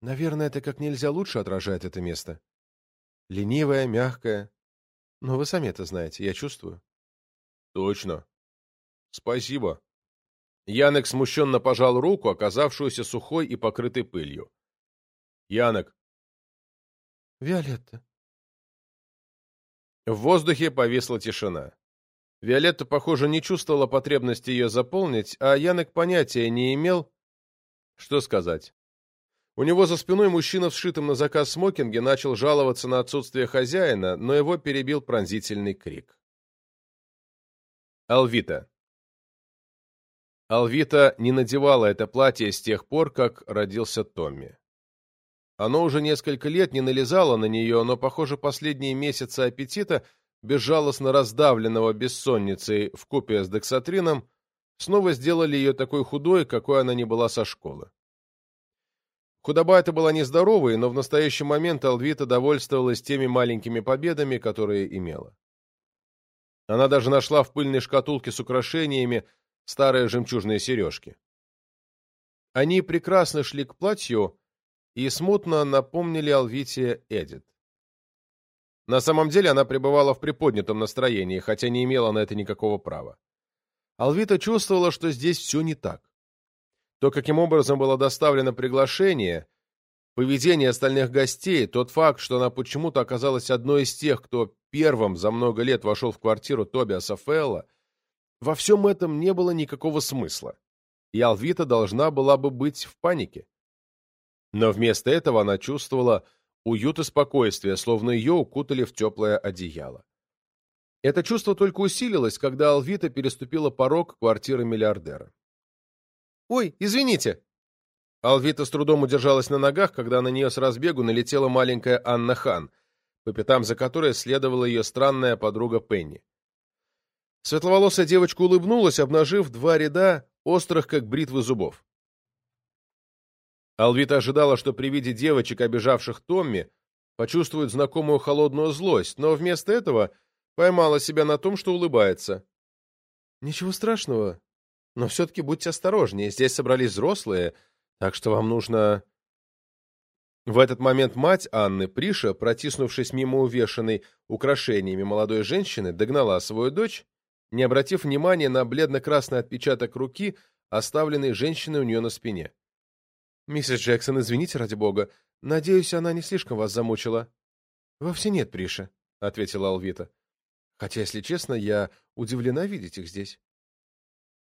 «Наверное, это как нельзя лучше отражает это место. Ленивое, мягкое. Но вы сами это знаете, я чувствую». «Точно. Спасибо». Янек смущенно пожал руку, оказавшуюся сухой и покрытой пылью. «Янек». «Виолетта». В воздухе повисла тишина. Виолетта, похоже, не чувствовала потребности ее заполнить, а Янек понятия не имел, что сказать. У него за спиной мужчина в сшитом на заказ смокинге начал жаловаться на отсутствие хозяина, но его перебил пронзительный крик. Алвита. Алвита не надевала это платье с тех пор, как родился Томми. Оно уже несколько лет не налезало на нее, но, похоже, последние месяцы аппетита безжалостно раздавленного бессонницей в купе с дексатрином, снова сделали ее такой худой, какой она не была со школы. Худоба эта была нездоровой, но в настоящий момент Алвита довольствовалась теми маленькими победами, которые имела. Она даже нашла в пыльной шкатулке с украшениями старые жемчужные сережки. Они прекрасно шли к платью и смутно напомнили Алвите Эдит. На самом деле она пребывала в приподнятом настроении, хотя не имела на это никакого права. Алвита чувствовала, что здесь все не так. То, каким образом было доставлено приглашение, поведение остальных гостей, тот факт, что она почему-то оказалась одной из тех, кто первым за много лет вошел в квартиру Тобиаса Фелла, во всем этом не было никакого смысла, и Алвита должна была бы быть в панике. Но вместо этого она чувствовала уют и спокойствие, словно ее укутали в теплое одеяло. Это чувство только усилилось, когда Алвита переступила порог квартиры миллиардера. «Ой, извините!» Алвита с трудом удержалась на ногах, когда на нее с разбегу налетела маленькая Анна Хан, по пятам за которой следовала ее странная подруга Пенни. Светловолосая девочка улыбнулась, обнажив два ряда острых, как бритвы зубов. Алвита ожидала, что при виде девочек, обижавших Томми, почувствует знакомую холодную злость, но вместо этого поймала себя на том, что улыбается. «Ничего страшного, но все-таки будьте осторожнее, здесь собрались взрослые, Так что вам нужно... В этот момент мать Анны, Приша, протиснувшись мимо увешанной украшениями молодой женщины, догнала свою дочь, не обратив внимания на бледно-красный отпечаток руки, оставленный женщиной у нее на спине. «Миссис Джексон, извините, ради бога. Надеюсь, она не слишком вас замучила». «Вовсе нет, Приша», — ответила Алвита. «Хотя, если честно, я удивлена видеть их здесь».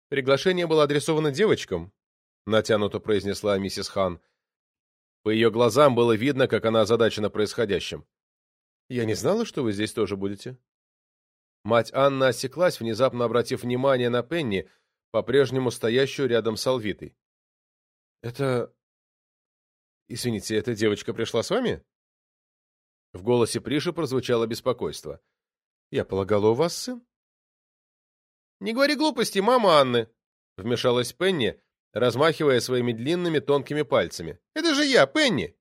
«Приглашение было адресовано девочкам», — натянуто произнесла миссис Хан. По ее глазам было видно, как она озадачена происходящим. «Я не знала, что вы здесь тоже будете». Мать Анна осеклась, внезапно обратив внимание на Пенни, по-прежнему стоящую рядом с Алвитой. «Это «Извините, эта девочка пришла с вами?» В голосе Приши прозвучало беспокойство. «Я полагала, у вас сын?» «Не говори глупости, мама Анны!» — вмешалась Пенни, размахивая своими длинными тонкими пальцами. «Это же я, Пенни!»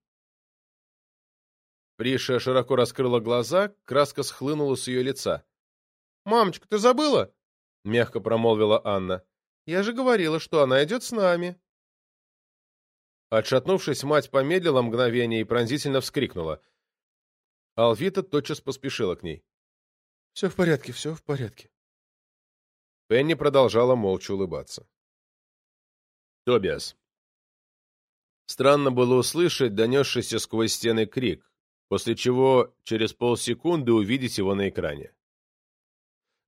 Приша широко раскрыла глаза, краска схлынула с ее лица. «Мамочка, ты забыла?» — мягко промолвила Анна. «Я же говорила, что она идет с нами». Отшатнувшись, мать помедлила мгновение и пронзительно вскрикнула. Алвита тотчас поспешила к ней. «Все в порядке, все в порядке». Пенни продолжала молча улыбаться. Тобиас. Странно было услышать донесшийся сквозь стены крик, после чего через полсекунды увидеть его на экране.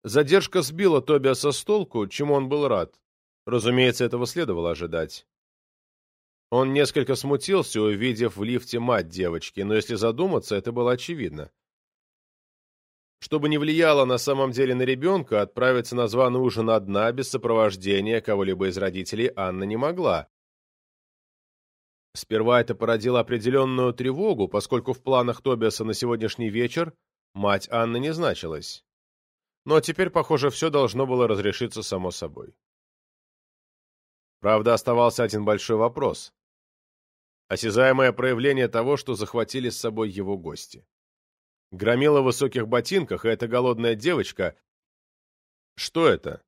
Задержка сбила Тобиаса с толку, чему он был рад. Разумеется, этого следовало ожидать. Он несколько смутился, увидев в лифте мать девочки, но если задуматься, это было очевидно. Чтобы не влияло на самом деле на ребенка, отправиться на званый ужин одна, без сопровождения кого-либо из родителей, Анна не могла. Сперва это породило определенную тревогу, поскольку в планах Тобиаса на сегодняшний вечер мать Анны не значилась. Но теперь, похоже, все должно было разрешиться само собой. Правда, оставался один большой вопрос. Осязаемое проявление того, что захватили с собой его гости. Громила в высоких ботинках, и эта голодная девочка... Что это?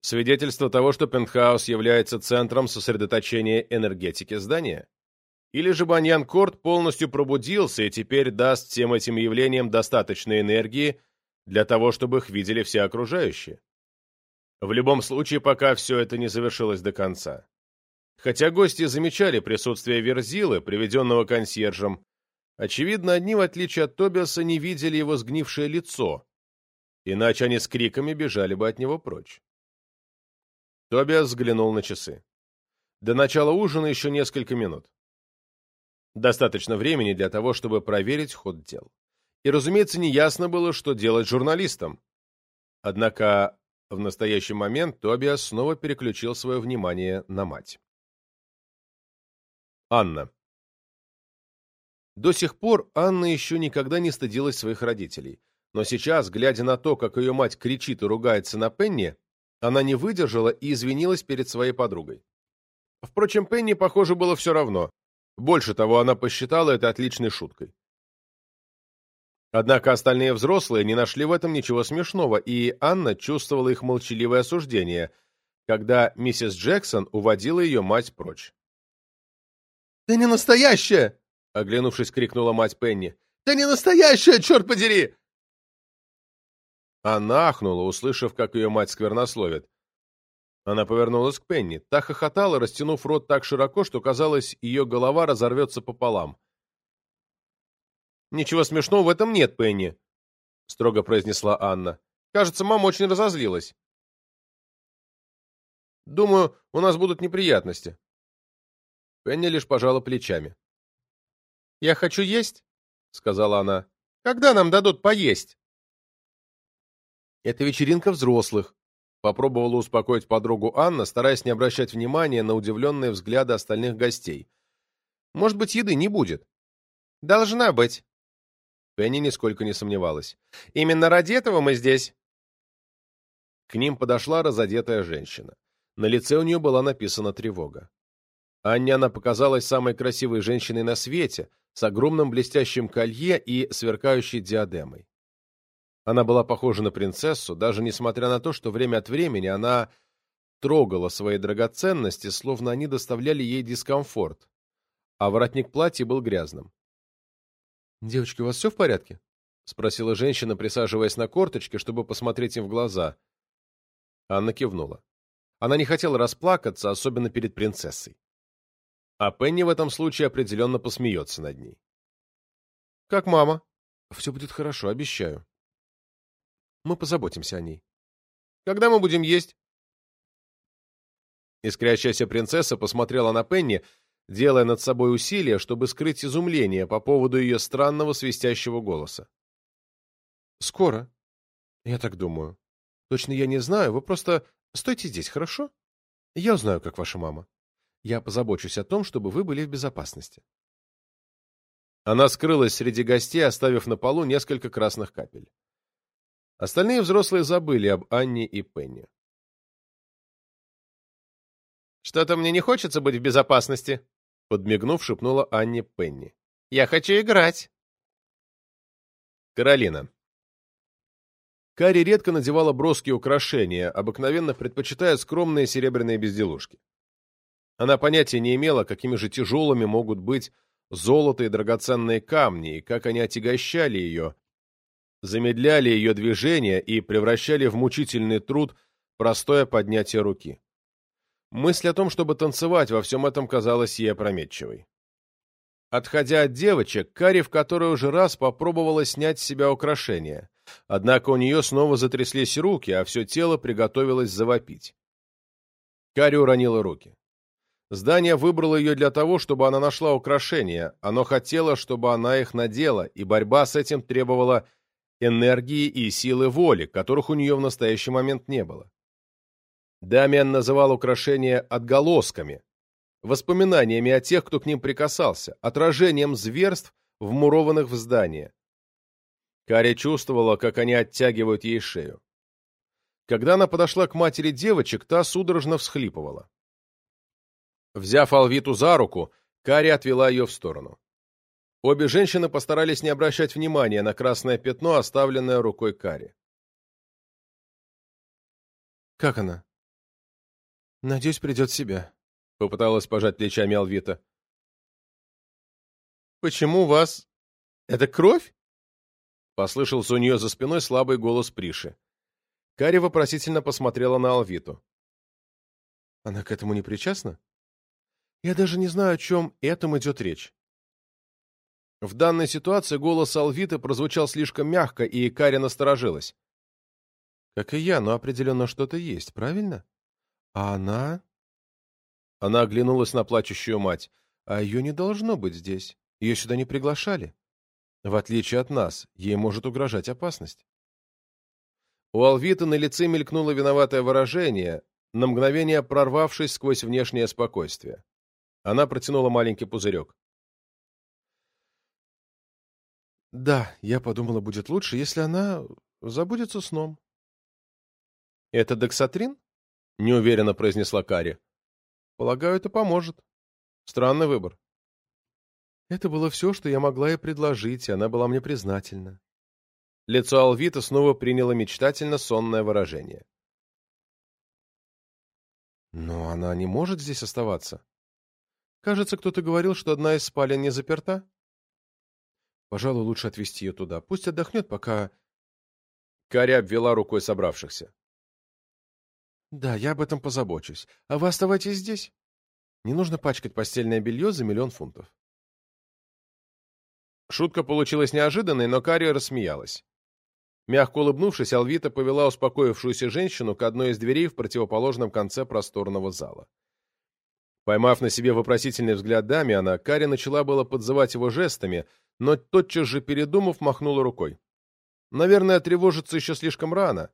Свидетельство того, что пентхаус является центром сосредоточения энергетики здания? Или же Баньян Корт полностью пробудился и теперь даст всем этим явлениям достаточно энергии для того, чтобы их видели все окружающие? В любом случае, пока все это не завершилось до конца. Хотя гости замечали присутствие Верзилы, приведенного консьержем, очевидно, одни, в отличие от Тобиаса, не видели его сгнившее лицо, иначе они с криками бежали бы от него прочь. Тобиас взглянул на часы. До начала ужина еще несколько минут. Достаточно времени для того, чтобы проверить ход дел. И, разумеется, неясно было, что делать журналистам. Однако в настоящий момент Тобиас снова переключил свое внимание на мать. Анна. До сих пор Анна еще никогда не стыдилась своих родителей. Но сейчас, глядя на то, как ее мать кричит и ругается на Пенни, она не выдержала и извинилась перед своей подругой. Впрочем, Пенни, похоже, было все равно. Больше того, она посчитала это отличной шуткой. Однако остальные взрослые не нашли в этом ничего смешного, и Анна чувствовала их молчаливое осуждение, когда миссис Джексон уводила ее мать прочь. «Ты не настоящая!» — оглянувшись, крикнула мать Пенни. «Ты не настоящая, черт подери!» Она ахнула, услышав, как ее мать сквернословит. Она повернулась к Пенни. Та хохотала, растянув рот так широко, что, казалось, ее голова разорвется пополам. «Ничего смешного в этом нет, Пенни», — строго произнесла Анна. «Кажется, мама очень разозлилась». «Думаю, у нас будут неприятности», Пенни лишь пожала плечами. «Я хочу есть», — сказала она. «Когда нам дадут поесть?» «Это вечеринка взрослых», — попробовала успокоить подругу Анна, стараясь не обращать внимания на удивленные взгляды остальных гостей. «Может быть, еды не будет?» «Должна быть». Пенни нисколько не сомневалась. «Именно ради этого мы здесь». К ним подошла разодетая женщина. На лице у нее была написана тревога. Анне она показалась самой красивой женщиной на свете, с огромным блестящим колье и сверкающей диадемой. Она была похожа на принцессу, даже несмотря на то, что время от времени она трогала свои драгоценности, словно они доставляли ей дискомфорт, а воротник платья был грязным. «Девочки, у вас все в порядке?» — спросила женщина, присаживаясь на корточке, чтобы посмотреть им в глаза. Анна кивнула. Она не хотела расплакаться, особенно перед принцессой. А Пенни в этом случае определенно посмеется над ней. «Как мама?» «Все будет хорошо, обещаю. Мы позаботимся о ней». «Когда мы будем есть?» Искрящаяся принцесса посмотрела на Пенни, делая над собой усилия, чтобы скрыть изумление по поводу ее странного свистящего голоса. «Скоро. Я так думаю. Точно я не знаю, вы просто стойте здесь, хорошо? Я узнаю, как ваша мама. Я позабочусь о том, чтобы вы были в безопасности». Она скрылась среди гостей, оставив на полу несколько красных капель. Остальные взрослые забыли об Анне и Пенни. «Что-то мне не хочется быть в безопасности», — подмигнув, шепнула Анне Пенни. «Я хочу играть». Каролина. Кари редко надевала броские украшения, обыкновенно предпочитая скромные серебряные безделушки. Она понятия не имела, какими же тяжелыми могут быть золото и драгоценные камни, и как они отягощали ее, замедляли ее движение и превращали в мучительный труд простое поднятие руки. Мысль о том, чтобы танцевать, во всем этом казалась ей опрометчивой. Отходя от девочек, Кари в который уже раз попробовала снять с себя украшения. Однако у нее снова затряслись руки, а все тело приготовилось завопить. Кари уронила руки. Здание выбрало ее для того, чтобы она нашла украшения. Оно хотело, чтобы она их надела, и борьба с этим требовала энергии и силы воли, которых у нее в настоящий момент не было. Дамиан называл украшения отголосками, воспоминаниями о тех, кто к ним прикасался, отражением зверств, вмурованных в здание. Каря чувствовала, как они оттягивают ей шею. Когда она подошла к матери девочек, та судорожно всхлипывала. Взяв Алвиту за руку, Кари отвела ее в сторону. Обе женщины постарались не обращать внимания на красное пятно, оставленное рукой Кари. «Как она?» «Надеюсь, придет в себя», — попыталась пожать плечами Алвита. «Почему вас... Это кровь?» Послышался у нее за спиной слабый голос Приши. Кари вопросительно посмотрела на Алвиту. «Она к этому не причастна?» Я даже не знаю, о чем этом идет речь. В данной ситуации голос Алвиты прозвучал слишком мягко, и Каря насторожилась. Как и я, но определенно что-то есть, правильно? А она... Она оглянулась на плачущую мать. А ее не должно быть здесь. Ее сюда не приглашали. В отличие от нас, ей может угрожать опасность. У Алвиты на лице мелькнуло виноватое выражение, на мгновение прорвавшись сквозь внешнее спокойствие. Она протянула маленький пузырек. «Да, я подумала, будет лучше, если она забудется сном». «Это дексатрин?» — неуверенно произнесла Кари. «Полагаю, это поможет. Странный выбор». Это было все, что я могла ей предложить, и она была мне признательна. Лицо Алвита снова приняло мечтательно сонное выражение. «Но она не может здесь оставаться», Кажется, кто-то говорил, что одна из спален не заперта. Пожалуй, лучше отвезти ее туда. Пусть отдохнет, пока... Каря обвела рукой собравшихся. Да, я об этом позабочусь. А вы оставайтесь здесь. Не нужно пачкать постельное белье за миллион фунтов. Шутка получилась неожиданной, но Кария рассмеялась. Мягко улыбнувшись, Алвита повела успокоившуюся женщину к одной из дверей в противоположном конце просторного зала. Поймав на себе вопросительный взгляд Дамиана, Кари начала было подзывать его жестами, но тотчас же передумав, махнула рукой. Наверное, тревожиться еще слишком рано.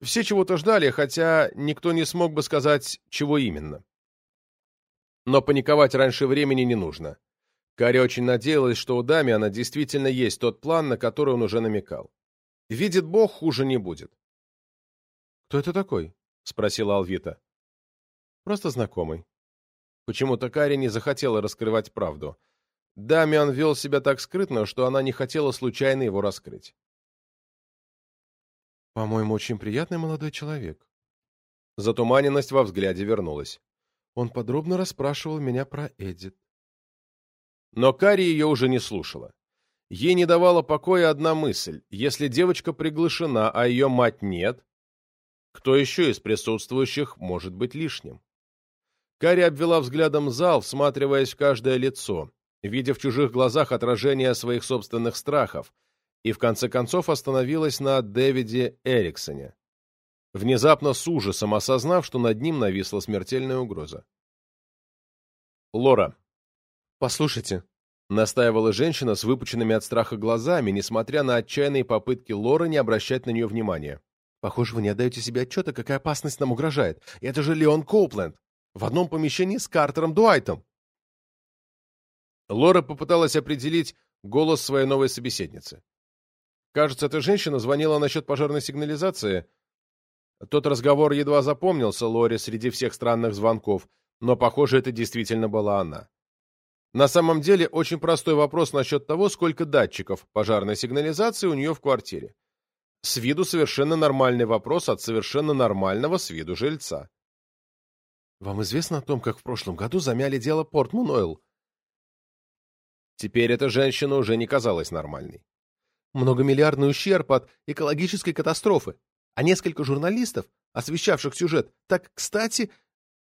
Все чего-то ждали, хотя никто не смог бы сказать, чего именно. Но паниковать раньше времени не нужно. Кари очень надеялась, что у Дамиана действительно есть тот план, на который он уже намекал. Видит Бог, хуже не будет. «Кто это такой?» — спросила Алвита. «Просто знакомый», Почему-то Кари не захотела раскрывать правду. Дамиан вел себя так скрытно, что она не хотела случайно его раскрыть. «По-моему, очень приятный молодой человек». Затуманенность во взгляде вернулась. Он подробно расспрашивал меня про Эдит. Но Кари ее уже не слушала. Ей не давала покоя одна мысль. Если девочка приглашена, а ее мать нет, кто еще из присутствующих может быть лишним? Кари обвела взглядом зал, всматриваясь в каждое лицо, видя в чужих глазах отражение своих собственных страхов, и в конце концов остановилась на Дэвиде Эриксоне, внезапно с ужасом осознав, что над ним нависла смертельная угроза. «Лора, послушайте», — настаивала женщина с выпученными от страха глазами, несмотря на отчаянные попытки Лоры не обращать на нее внимания. «Похоже, вы не отдаете себе отчета, какая опасность нам угрожает. Это же Леон Коупленд, в одном помещении с Картером Дуайтом». Лора попыталась определить голос своей новой собеседницы. Кажется, эта женщина звонила насчет пожарной сигнализации. Тот разговор едва запомнился Лоре среди всех странных звонков, но, похоже, это действительно была она. На самом деле, очень простой вопрос насчет того, сколько датчиков пожарной сигнализации у нее в квартире. С виду совершенно нормальный вопрос от совершенно нормального с виду жильца. «Вам известно о том, как в прошлом году замяли дело Портман Ойл?» Теперь эта женщина уже не казалась нормальной многомиллиардный ущерб от экологической катастрофы, а несколько журналистов, освещавших сюжет, так, кстати,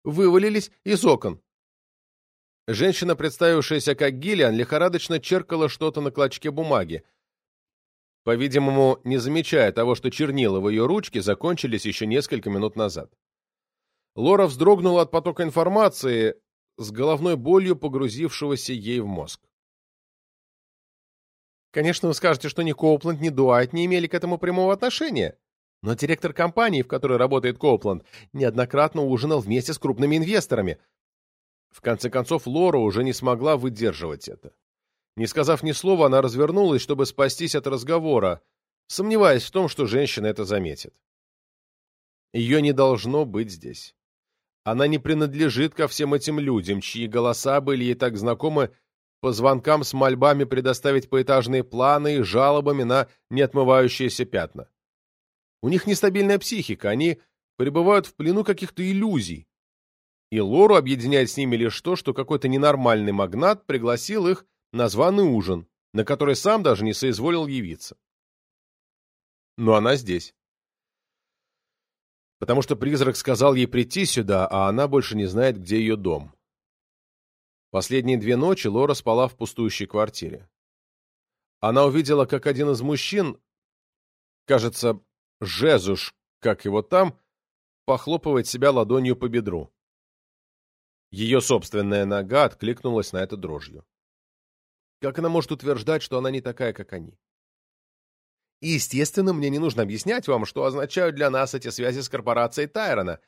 вывалились из окон. Женщина, представившаяся как Гиллиан, лихорадочно черкала что-то на клочке бумаги, по-видимому, не замечая того, что чернила в ее ручке закончились еще несколько минут назад. Лора вздрогнула от потока информации с головной болью, погрузившегося ей в мозг. Конечно, вы скажете, что ни Коупланд, ни Дуайт не имели к этому прямого отношения. Но директор компании, в которой работает Коупланд, неоднократно ужинал вместе с крупными инвесторами. В конце концов, Лора уже не смогла выдерживать это. Не сказав ни слова, она развернулась, чтобы спастись от разговора, сомневаясь в том, что женщина это заметит. Ее не должно быть здесь. Она не принадлежит ко всем этим людям, чьи голоса были ей так знакомы по звонкам с мольбами предоставить поэтажные планы и жалобами на неотмывающиеся пятна. У них нестабильная психика, они пребывают в плену каких-то иллюзий. И Лору объединяет с ними лишь то, что какой-то ненормальный магнат пригласил их на званый ужин, на который сам даже не соизволил явиться. Но она здесь. Потому что призрак сказал ей прийти сюда, а она больше не знает, где ее дом. Последние две ночи Лора спала в пустующей квартире. Она увидела, как один из мужчин, кажется, Жезуш, как его там, похлопывает себя ладонью по бедру. Ее собственная нога откликнулась на это дрожью. Как она может утверждать, что она не такая, как они? И, естественно, мне не нужно объяснять вам, что означают для нас эти связи с корпорацией Тайрона,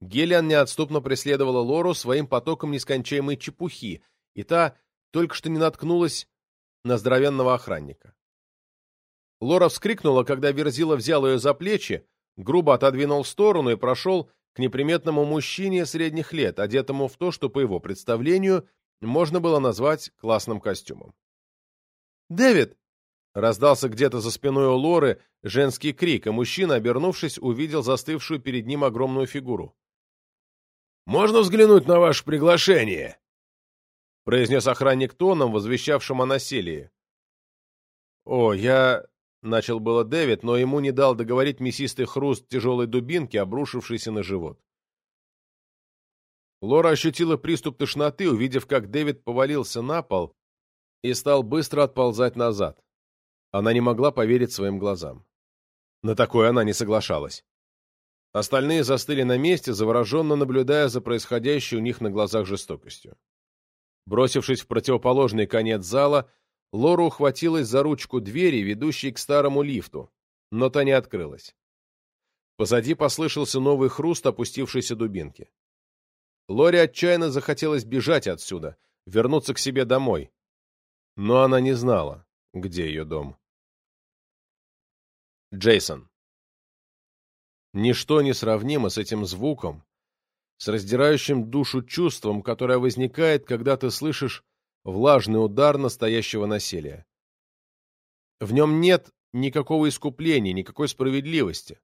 Гелиан неотступно преследовала Лору своим потоком нескончаемой чепухи, и та только что не наткнулась на здоровенного охранника. Лора вскрикнула, когда Верзила взял ее за плечи, грубо отодвинул в сторону и прошел к неприметному мужчине средних лет, одетому в то, что, по его представлению, можно было назвать классным костюмом. «Дэвид!» — раздался где-то за спиной у Лоры женский крик, и мужчина, обернувшись, увидел застывшую перед ним огромную фигуру. «Можно взглянуть на ваше приглашение?» — произнес охранник тоном, возвещавшим о насилии. «О, я...» — начал было Дэвид, но ему не дал договорить мясистый хруст тяжелой дубинки, обрушившейся на живот. Лора ощутила приступ тошноты, увидев, как Дэвид повалился на пол и стал быстро отползать назад. Она не могла поверить своим глазам. На такое она не соглашалась. Остальные застыли на месте, завороженно наблюдая за происходящей у них на глазах жестокостью. Бросившись в противоположный конец зала, Лора ухватилась за ручку двери, ведущей к старому лифту, но та не открылась. Позади послышался новый хруст опустившейся дубинки. Лоре отчаянно захотелось бежать отсюда, вернуться к себе домой. Но она не знала, где ее дом. Джейсон Ничто не сравнимо с этим звуком, с раздирающим душу чувством, которое возникает, когда ты слышишь влажный удар настоящего насилия. В нем нет никакого искупления, никакой справедливости.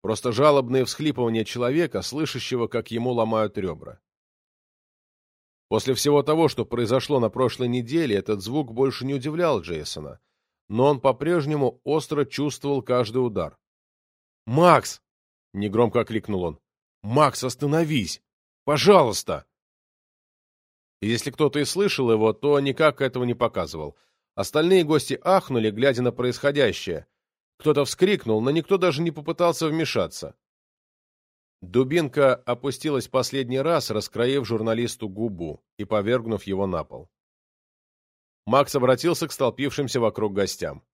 Просто жалобные всхлипывания человека, слышащего, как ему ломают ребра. После всего того, что произошло на прошлой неделе, этот звук больше не удивлял Джейсона, но он по-прежнему остро чувствовал каждый удар. «Макс!» — негромко окликнул он. «Макс, остановись! Пожалуйста!» Если кто-то и слышал его, то никак этого не показывал. Остальные гости ахнули, глядя на происходящее. Кто-то вскрикнул, но никто даже не попытался вмешаться. Дубинка опустилась последний раз, раскроив журналисту губу и повергнув его на пол. Макс обратился к столпившимся вокруг гостям.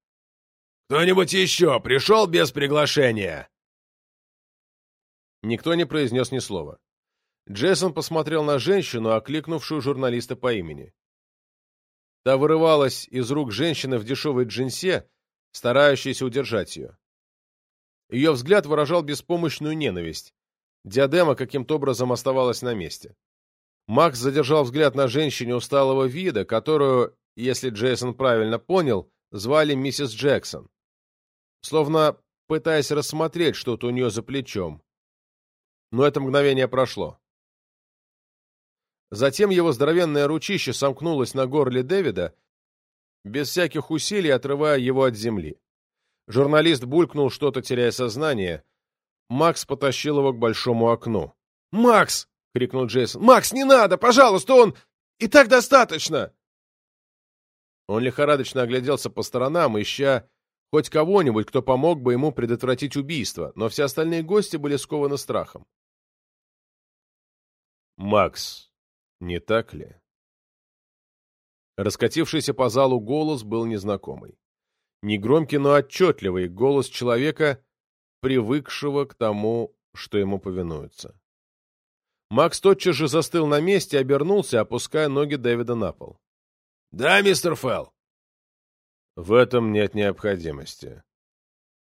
«Кто-нибудь еще пришел без приглашения?» Никто не произнес ни слова. Джейсон посмотрел на женщину, окликнувшую журналиста по имени. Та вырывалась из рук женщины в дешевой джинсе, старающейся удержать ее. Ее взгляд выражал беспомощную ненависть. Диадема каким-то образом оставалась на месте. Макс задержал взгляд на женщине усталого вида, которую, если Джейсон правильно понял, звали миссис Джексон. Словно пытаясь рассмотреть что-то у нее за плечом. Но это мгновение прошло. Затем его здоровенное ручище сомкнулось на горле Дэвида, без всяких усилий отрывая его от земли. Журналист булькнул что-то, теряя сознание. Макс потащил его к большому окну. «Макс!» — крикнул Джейсон. «Макс, не надо! Пожалуйста, он... И так достаточно!» Он лихорадочно огляделся по сторонам, ища хоть кого-нибудь, кто помог бы ему предотвратить убийство, но все остальные гости были скованы страхом. «Макс, не так ли?» Раскатившийся по залу голос был незнакомый. Негромкий, но отчетливый голос человека, привыкшего к тому, что ему повинуются. Макс тотчас же застыл на месте обернулся, опуская ноги Дэвида на пол. «Да, мистер Фелл?» «В этом нет необходимости.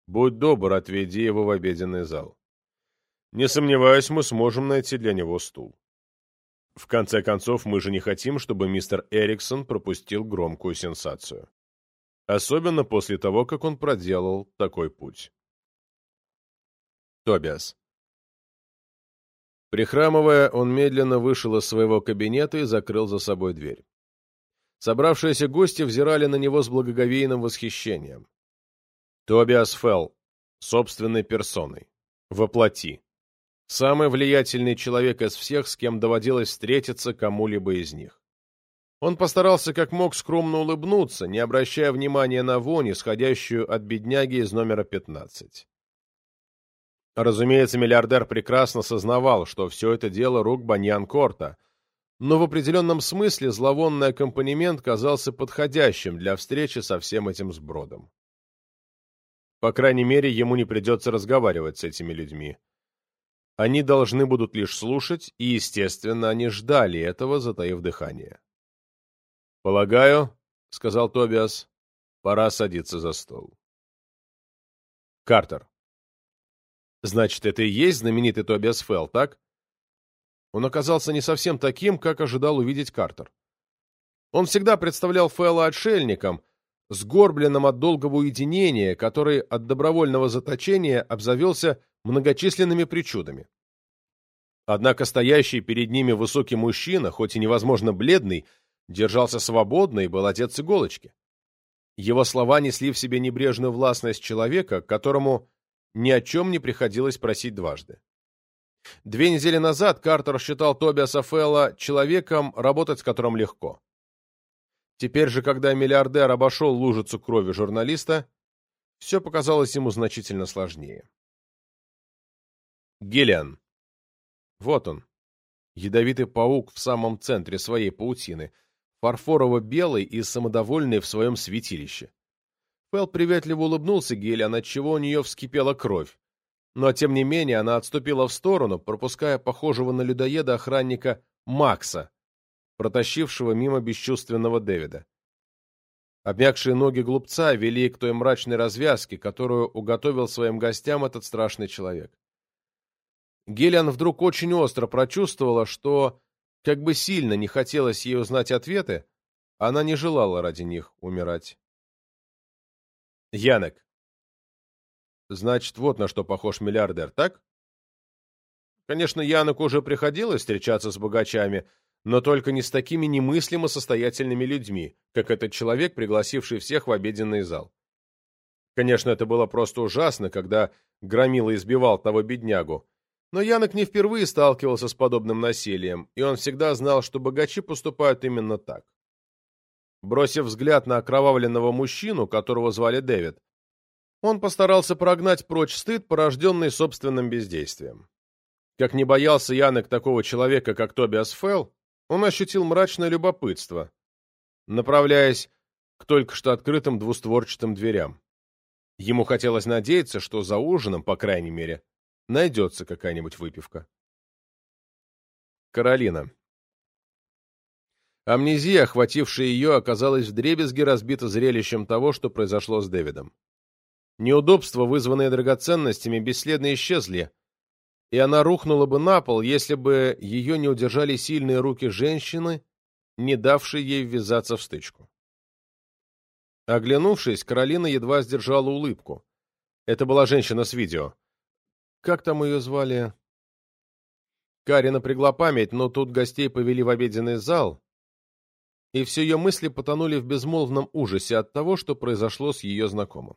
Будь добр, отведи его в обеденный зал. Не сомневаюсь, мы сможем найти для него стул». В конце концов, мы же не хотим, чтобы мистер Эриксон пропустил громкую сенсацию. Особенно после того, как он проделал такой путь. Тобиас. Прихрамывая, он медленно вышел из своего кабинета и закрыл за собой дверь. Собравшиеся гости взирали на него с благоговейным восхищением. Тобиас Фелл, собственной персоной, воплоти. Самый влиятельный человек из всех, с кем доводилось встретиться кому-либо из них. Он постарался как мог скромно улыбнуться, не обращая внимания на вонь, исходящую от бедняги из номера 15. Разумеется, миллиардер прекрасно сознавал, что все это дело рук Баньян Корта, но в определенном смысле зловонный аккомпанемент казался подходящим для встречи со всем этим сбродом. По крайней мере, ему не придется разговаривать с этими людьми. Они должны будут лишь слушать, и, естественно, они ждали этого, затаив дыхание. «Полагаю», — сказал Тобиас, — «пора садиться за стол». Картер. Значит, это и есть знаменитый Тобиас Фелл, так? Он оказался не совсем таким, как ожидал увидеть Картер. Он всегда представлял Фелла отшельником, сгорбленным от долгого уединения, который от добровольного заточения обзавелся многочисленными причудами. Однако стоящий перед ними высокий мужчина, хоть и невозможно бледный, держался свободно и был одет с иголочки. Его слова несли в себе небрежную властность человека, которому ни о чем не приходилось просить дважды. Две недели назад Картер считал Тобиаса Фелла человеком, работать с которым легко. Теперь же, когда миллиардер обошел лужицу крови журналиста, все показалось ему значительно сложнее. Гелиан. Вот он. Ядовитый паук в самом центре своей паутины, фарфорово-белый и самодовольный в своем святилище. Фэл приветливо улыбнулся Гелиан, отчего у нее вскипела кровь. Но, тем не менее, она отступила в сторону, пропуская похожего на людоеда охранника Макса, протащившего мимо бесчувственного Дэвида. Обмякшие ноги глупца вели к той мрачной развязке, которую уготовил своим гостям этот страшный человек. Гелиан вдруг очень остро прочувствовала, что, как бы сильно не хотелось ей узнать ответы, она не желала ради них умирать. Янек. Значит, вот на что похож миллиардер, так? Конечно, Яноку уже приходилось встречаться с богачами, но только не с такими немыслимо состоятельными людьми, как этот человек, пригласивший всех в обеденный зал. Конечно, это было просто ужасно, когда громила избивал того беднягу, но Янок не впервые сталкивался с подобным насилием, и он всегда знал, что богачи поступают именно так. Бросив взгляд на окровавленного мужчину, которого звали Дэвид, он постарался прогнать прочь стыд, порожденный собственным бездействием. Как не боялся Янек такого человека, как Тобиас Фелл, он ощутил мрачное любопытство, направляясь к только что открытым двустворчатым дверям. Ему хотелось надеяться, что за ужином, по крайней мере, найдется какая-нибудь выпивка. Каролина. Амнезия, охватившая ее, оказалась вдребезги разбита зрелищем того, что произошло с Дэвидом. Неудобства, вызванные драгоценностями, бесследно исчезли, и она рухнула бы на пол, если бы ее не удержали сильные руки женщины, не давшей ей ввязаться в стычку. Оглянувшись, Каролина едва сдержала улыбку. Это была женщина с видео. Как там ее звали? Кари напрягла память, но тут гостей повели в обеденный зал, и все ее мысли потонули в безмолвном ужасе от того, что произошло с ее знакомым.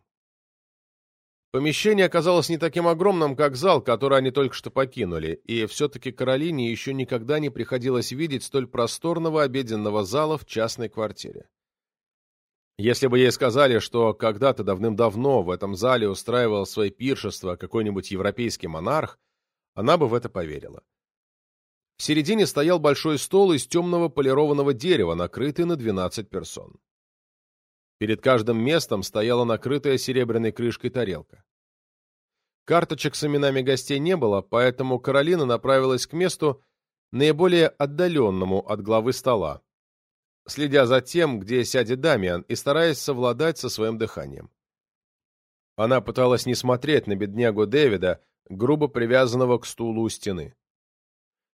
Помещение оказалось не таким огромным, как зал, который они только что покинули, и все-таки Каролине еще никогда не приходилось видеть столь просторного обеденного зала в частной квартире. Если бы ей сказали, что когда-то давным-давно в этом зале устраивал свои пиршества какой-нибудь европейский монарх, она бы в это поверила. В середине стоял большой стол из темного полированного дерева, накрытый на 12 персон. Перед каждым местом стояла накрытая серебряной крышкой тарелка. Карточек с именами гостей не было, поэтому Каролина направилась к месту, наиболее отдаленному от главы стола, следя за тем, где сядет Дамиан, и стараясь совладать со своим дыханием. Она пыталась не смотреть на беднягу Дэвида, грубо привязанного к стулу у стены.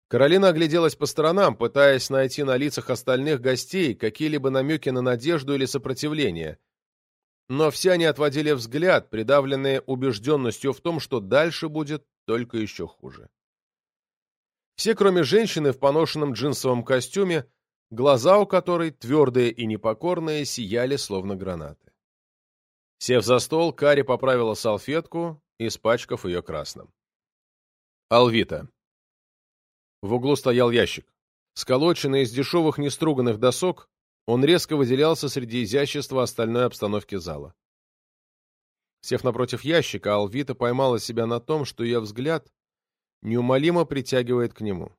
Каролина огляделась по сторонам, пытаясь найти на лицах остальных гостей какие-либо намеки на надежду или сопротивление. Но все они отводили взгляд, придавленные убежденностью в том, что дальше будет только еще хуже. Все, кроме женщины в поношенном джинсовом костюме, глаза у которой, твердые и непокорные, сияли словно гранаты. Сев за стол, Кари поправила салфетку, испачкав ее красным. Алвита. В углу стоял ящик. Сколоченный из дешевых неструганных досок, он резко выделялся среди изящества остальной обстановки зала. Сев напротив ящика, Алвита поймала себя на том, что ее взгляд неумолимо притягивает к нему.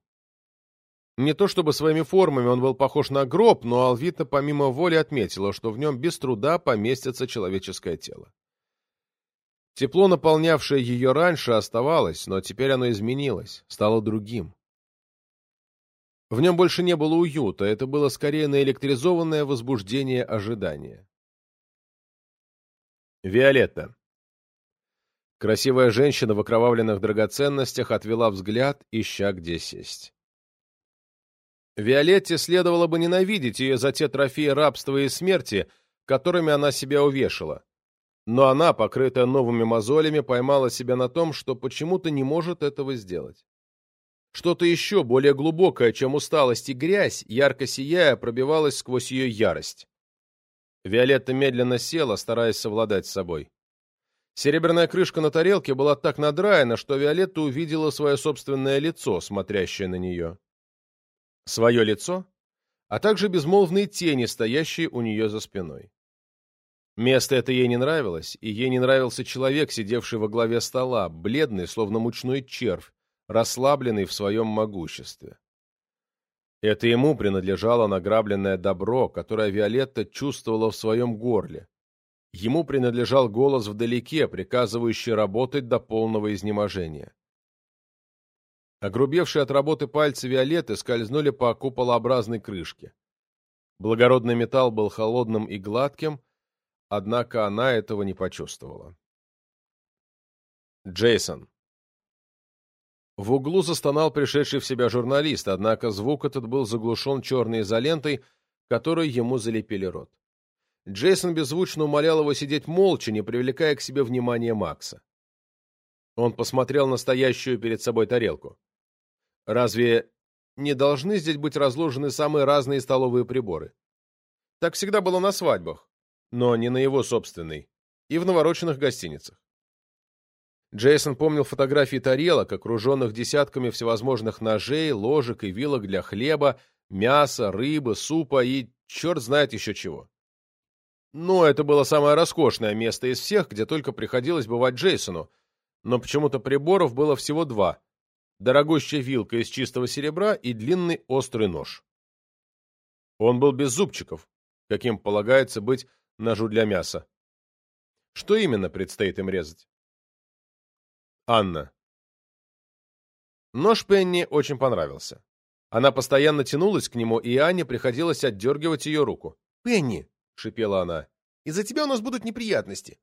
Не то чтобы своими формами он был похож на гроб, но Алвита помимо воли отметила, что в нем без труда поместится человеческое тело. Тепло, наполнявшее ее раньше, оставалось, но теперь оно изменилось, стало другим. В нем больше не было уюта, это было скорее наэлектризованное возбуждение ожидания. Виолетта. Красивая женщина в окровавленных драгоценностях отвела взгляд, ища где сесть. Виолетте следовало бы ненавидеть ее за те трофеи рабства и смерти, которыми она себя увешала. Но она, покрытая новыми мозолями, поймала себя на том, что почему-то не может этого сделать. Что-то еще более глубокое, чем усталость и грязь, ярко сияя, пробивалось сквозь ее ярость. Виолетта медленно села, стараясь совладать с собой. Серебряная крышка на тарелке была так надраена, что Виолетта увидела свое собственное лицо, смотрящее на нее. Свое лицо, а также безмолвные тени, стоящие у нее за спиной. Место это ей не нравилось, и ей не нравился человек, сидевший во главе стола, бледный, словно мучной червь, расслабленный в своем могуществе. Это ему принадлежало награбленное добро, которое Виолетта чувствовала в своем горле. Ему принадлежал голос вдалеке, приказывающий работать до полного изнеможения. Огрубевшие от работы пальцы Виолетты скользнули по куполообразной крышке. Благородный металл был холодным и гладким, однако она этого не почувствовала. Джейсон. В углу застонал пришедший в себя журналист, однако звук этот был заглушен черной изолентой, которой ему залепили рот. Джейсон беззвучно умолял его сидеть молча, не привлекая к себе внимания Макса. Он посмотрел на стоящую перед собой тарелку. Разве не должны здесь быть разложены самые разные столовые приборы? Так всегда было на свадьбах, но не на его собственной, и в навороченных гостиницах. Джейсон помнил фотографии тарелок, окруженных десятками всевозможных ножей, ложек и вилок для хлеба, мяса, рыбы, супа и черт знает еще чего. Ну, это было самое роскошное место из всех, где только приходилось бывать Джейсону, но почему-то приборов было всего два – дорогущая вилка из чистого серебра и длинный острый нож. Он был без зубчиков, каким полагается быть ножу для мяса. Что именно предстоит им резать? Анна. Нож Пенни очень понравился. Она постоянно тянулась к нему, и Анне приходилось отдергивать ее руку. «Пенни!» — шипела она. «Из-за тебя у нас будут неприятности!»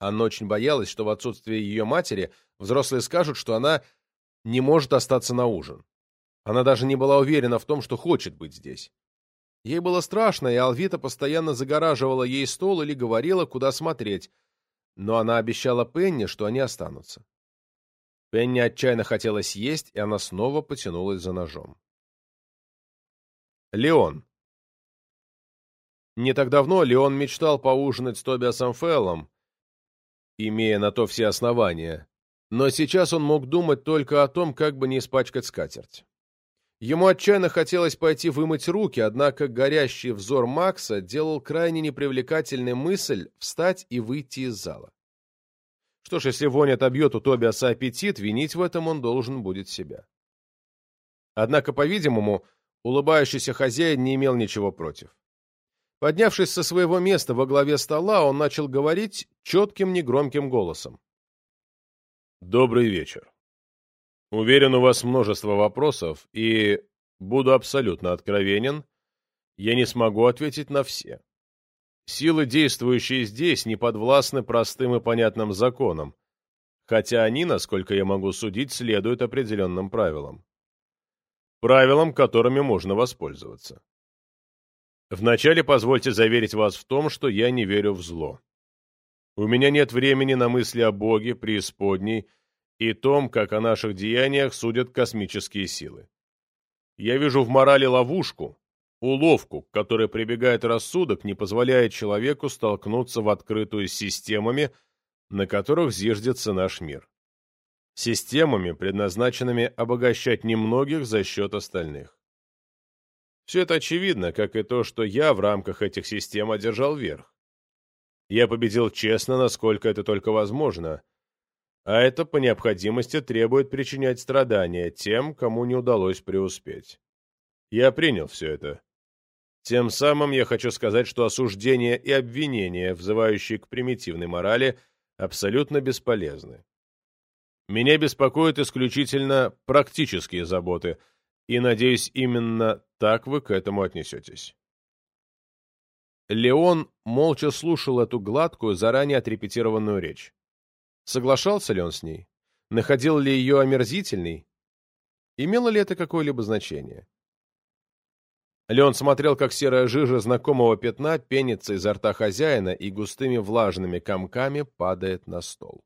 Анна очень боялась, что в отсутствие ее матери взрослые скажут, что она не может остаться на ужин. Она даже не была уверена в том, что хочет быть здесь. Ей было страшно, и Алвита постоянно загораживала ей стол или говорила, куда смотреть, но она обещала Пенни, что они останутся. Пенни отчаянно хотелось есть, и она снова потянулась за ножом. Леон. Не так давно Леон мечтал поужинать с Тобиасом Феллом, имея на то все основания, но сейчас он мог думать только о том, как бы не испачкать скатерть. Ему отчаянно хотелось пойти вымыть руки, однако горящий взор Макса делал крайне непривлекательной мысль встать и выйти из зала. Что ж, если вонь отобьет у Тобиаса аппетит, винить в этом он должен будет себя. Однако, по-видимому, улыбающийся хозяин не имел ничего против. Поднявшись со своего места во главе стола, он начал говорить четким негромким голосом. «Добрый вечер. Уверен, у вас множество вопросов, и, буду абсолютно откровенен, я не смогу ответить на все. Силы, действующие здесь, не подвластны простым и понятным законам, хотя они, насколько я могу судить, следуют определенным правилам. Правилам, которыми можно воспользоваться. Вначале позвольте заверить вас в том, что я не верю в зло. У меня нет времени на мысли о Боге, преисподней и том, как о наших деяниях судят космические силы. Я вижу в морали ловушку, уловку, к которой прибегает рассудок, не позволяя человеку столкнуться в открытую с системами, на которых зиждется наш мир. Системами, предназначенными обогащать немногих за счет остальных. Все это очевидно, как и то, что я в рамках этих систем одержал верх. Я победил честно, насколько это только возможно, а это по необходимости требует причинять страдания тем, кому не удалось преуспеть. Я принял все это. Тем самым я хочу сказать, что осуждение и обвинения, взывающие к примитивной морали, абсолютно бесполезны. Меня беспокоят исключительно практические заботы, и, надеюсь, именно так вы к этому отнесетесь. Леон молча слушал эту гладкую, заранее отрепетированную речь. Соглашался ли он с ней? Находил ли ее омерзительной? Имело ли это какое-либо значение? Леон смотрел, как серая жижа знакомого пятна пенится изо рта хозяина и густыми влажными комками падает на стол.